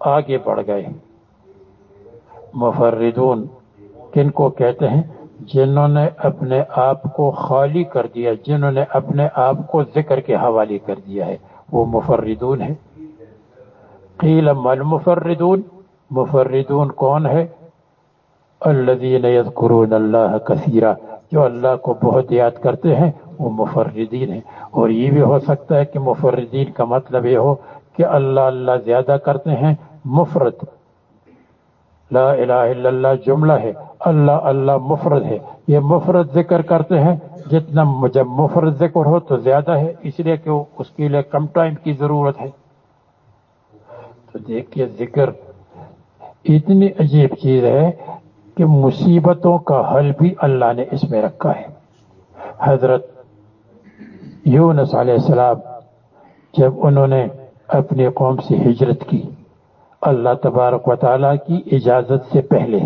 آگے بڑھ گئے۔ مفردون کن کو کہتے ہیں؟ جنہوں نے اپنے آپ کو خالی کر دیا، جنہوں نے اپنے آپ کو ذکر کے حوالے کر دیا ہے۔ وہ مفردون ہے قیل مل مفردون مفردون کون ہے؟ الذین یذکرون اللہ کثیرہ جو اللہ کو بہت یاد کرتے ہیں، وہ مفردین ہیں۔ اور یہ بھی ہو سکتا ہے کہ مفردین کا مطلب یہ ہو کہ اللہ اللہ زیادہ کرتے ہیں، مفرد۔ لا الہ الا اللہ جملہ ہے، اللہ اللہ مفرد ہے۔ یہ مفرد ذکر کرتے ہیں، جتنا جب مفرد ذکر ہو تو زیادہ ہے، اس لیے کہ اس کے لیے کم ٹائم کی ضرورت ہے۔ تو دیکھیے ذکر اتنی عجیب چیز ہے کہ مصیبتوں کا حل بھی اللہ نے اس میں رکھا ہے۔ حضرت یونس علیہ السلام جب انہوں نے اپنی قوم سے ہجرت کی، اللہ تبارک و تعالیٰ کی اجازت سے پہلے،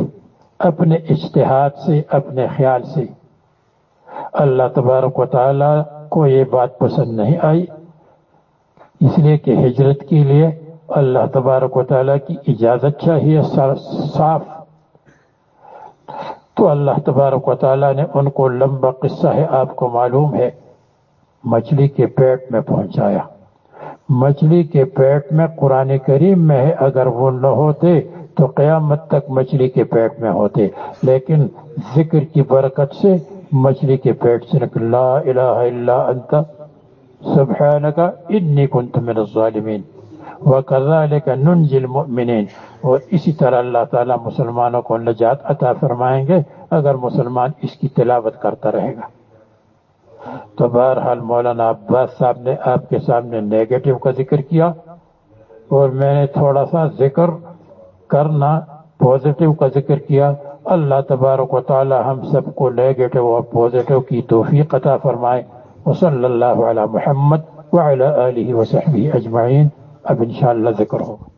اپنے اشتہاد سے، اپنے خیال سے، اللہ تبارک و تعالیٰ کو یہ بات پسند نہیں آئی۔ اس لیے کہ ہجرت کے لیے اللہ تبارک و تعالیٰ کی اجازت چاہیے، صاف تو اللہ تبارک و تعالیٰ نے ان کو لمبا قصہ ہے، آپ کو معلوم ہے۔ مچھلی کے پیٹ میں پہنچایا۔ مچھلی کے پیٹ میں قرآن کریم میں ہے، اگر وہ نہ ہوتے تو قیامت تک مچھلی کے پیٹ میں ہوتے۔ لیکن ذکر کی برکت سے مچھلی کے پیٹ سے نکل، لا الہ الا انت، سبحانک، انی کنت من الظالمین۔ وکذالک ننجی المؤمنین۔ اور اسی طرح اللہ تعالی مسلمانوں کو نجات عطا فرمائیں گے اگر مسلمان اس کی تلاوت کرتا رہے گا۔ تو بہرحال مولانا عباس صاحب نے آپ کے سامنے نیگیٹو کا ذکر کیا اور میں نے تھوڑا سا ذکر کرنا پوزیٹو کا ذکر کیا۔ اللہ تبارک و تعالی ہم سب کو نیگیٹو اور پوزیٹو کی توفیق عطا فرمائے۔ وصلی اللہ علی محمد وعلی آلہ وصحبہ اجمعین۔ اب انشاءاللہ ذکر ہوگا۔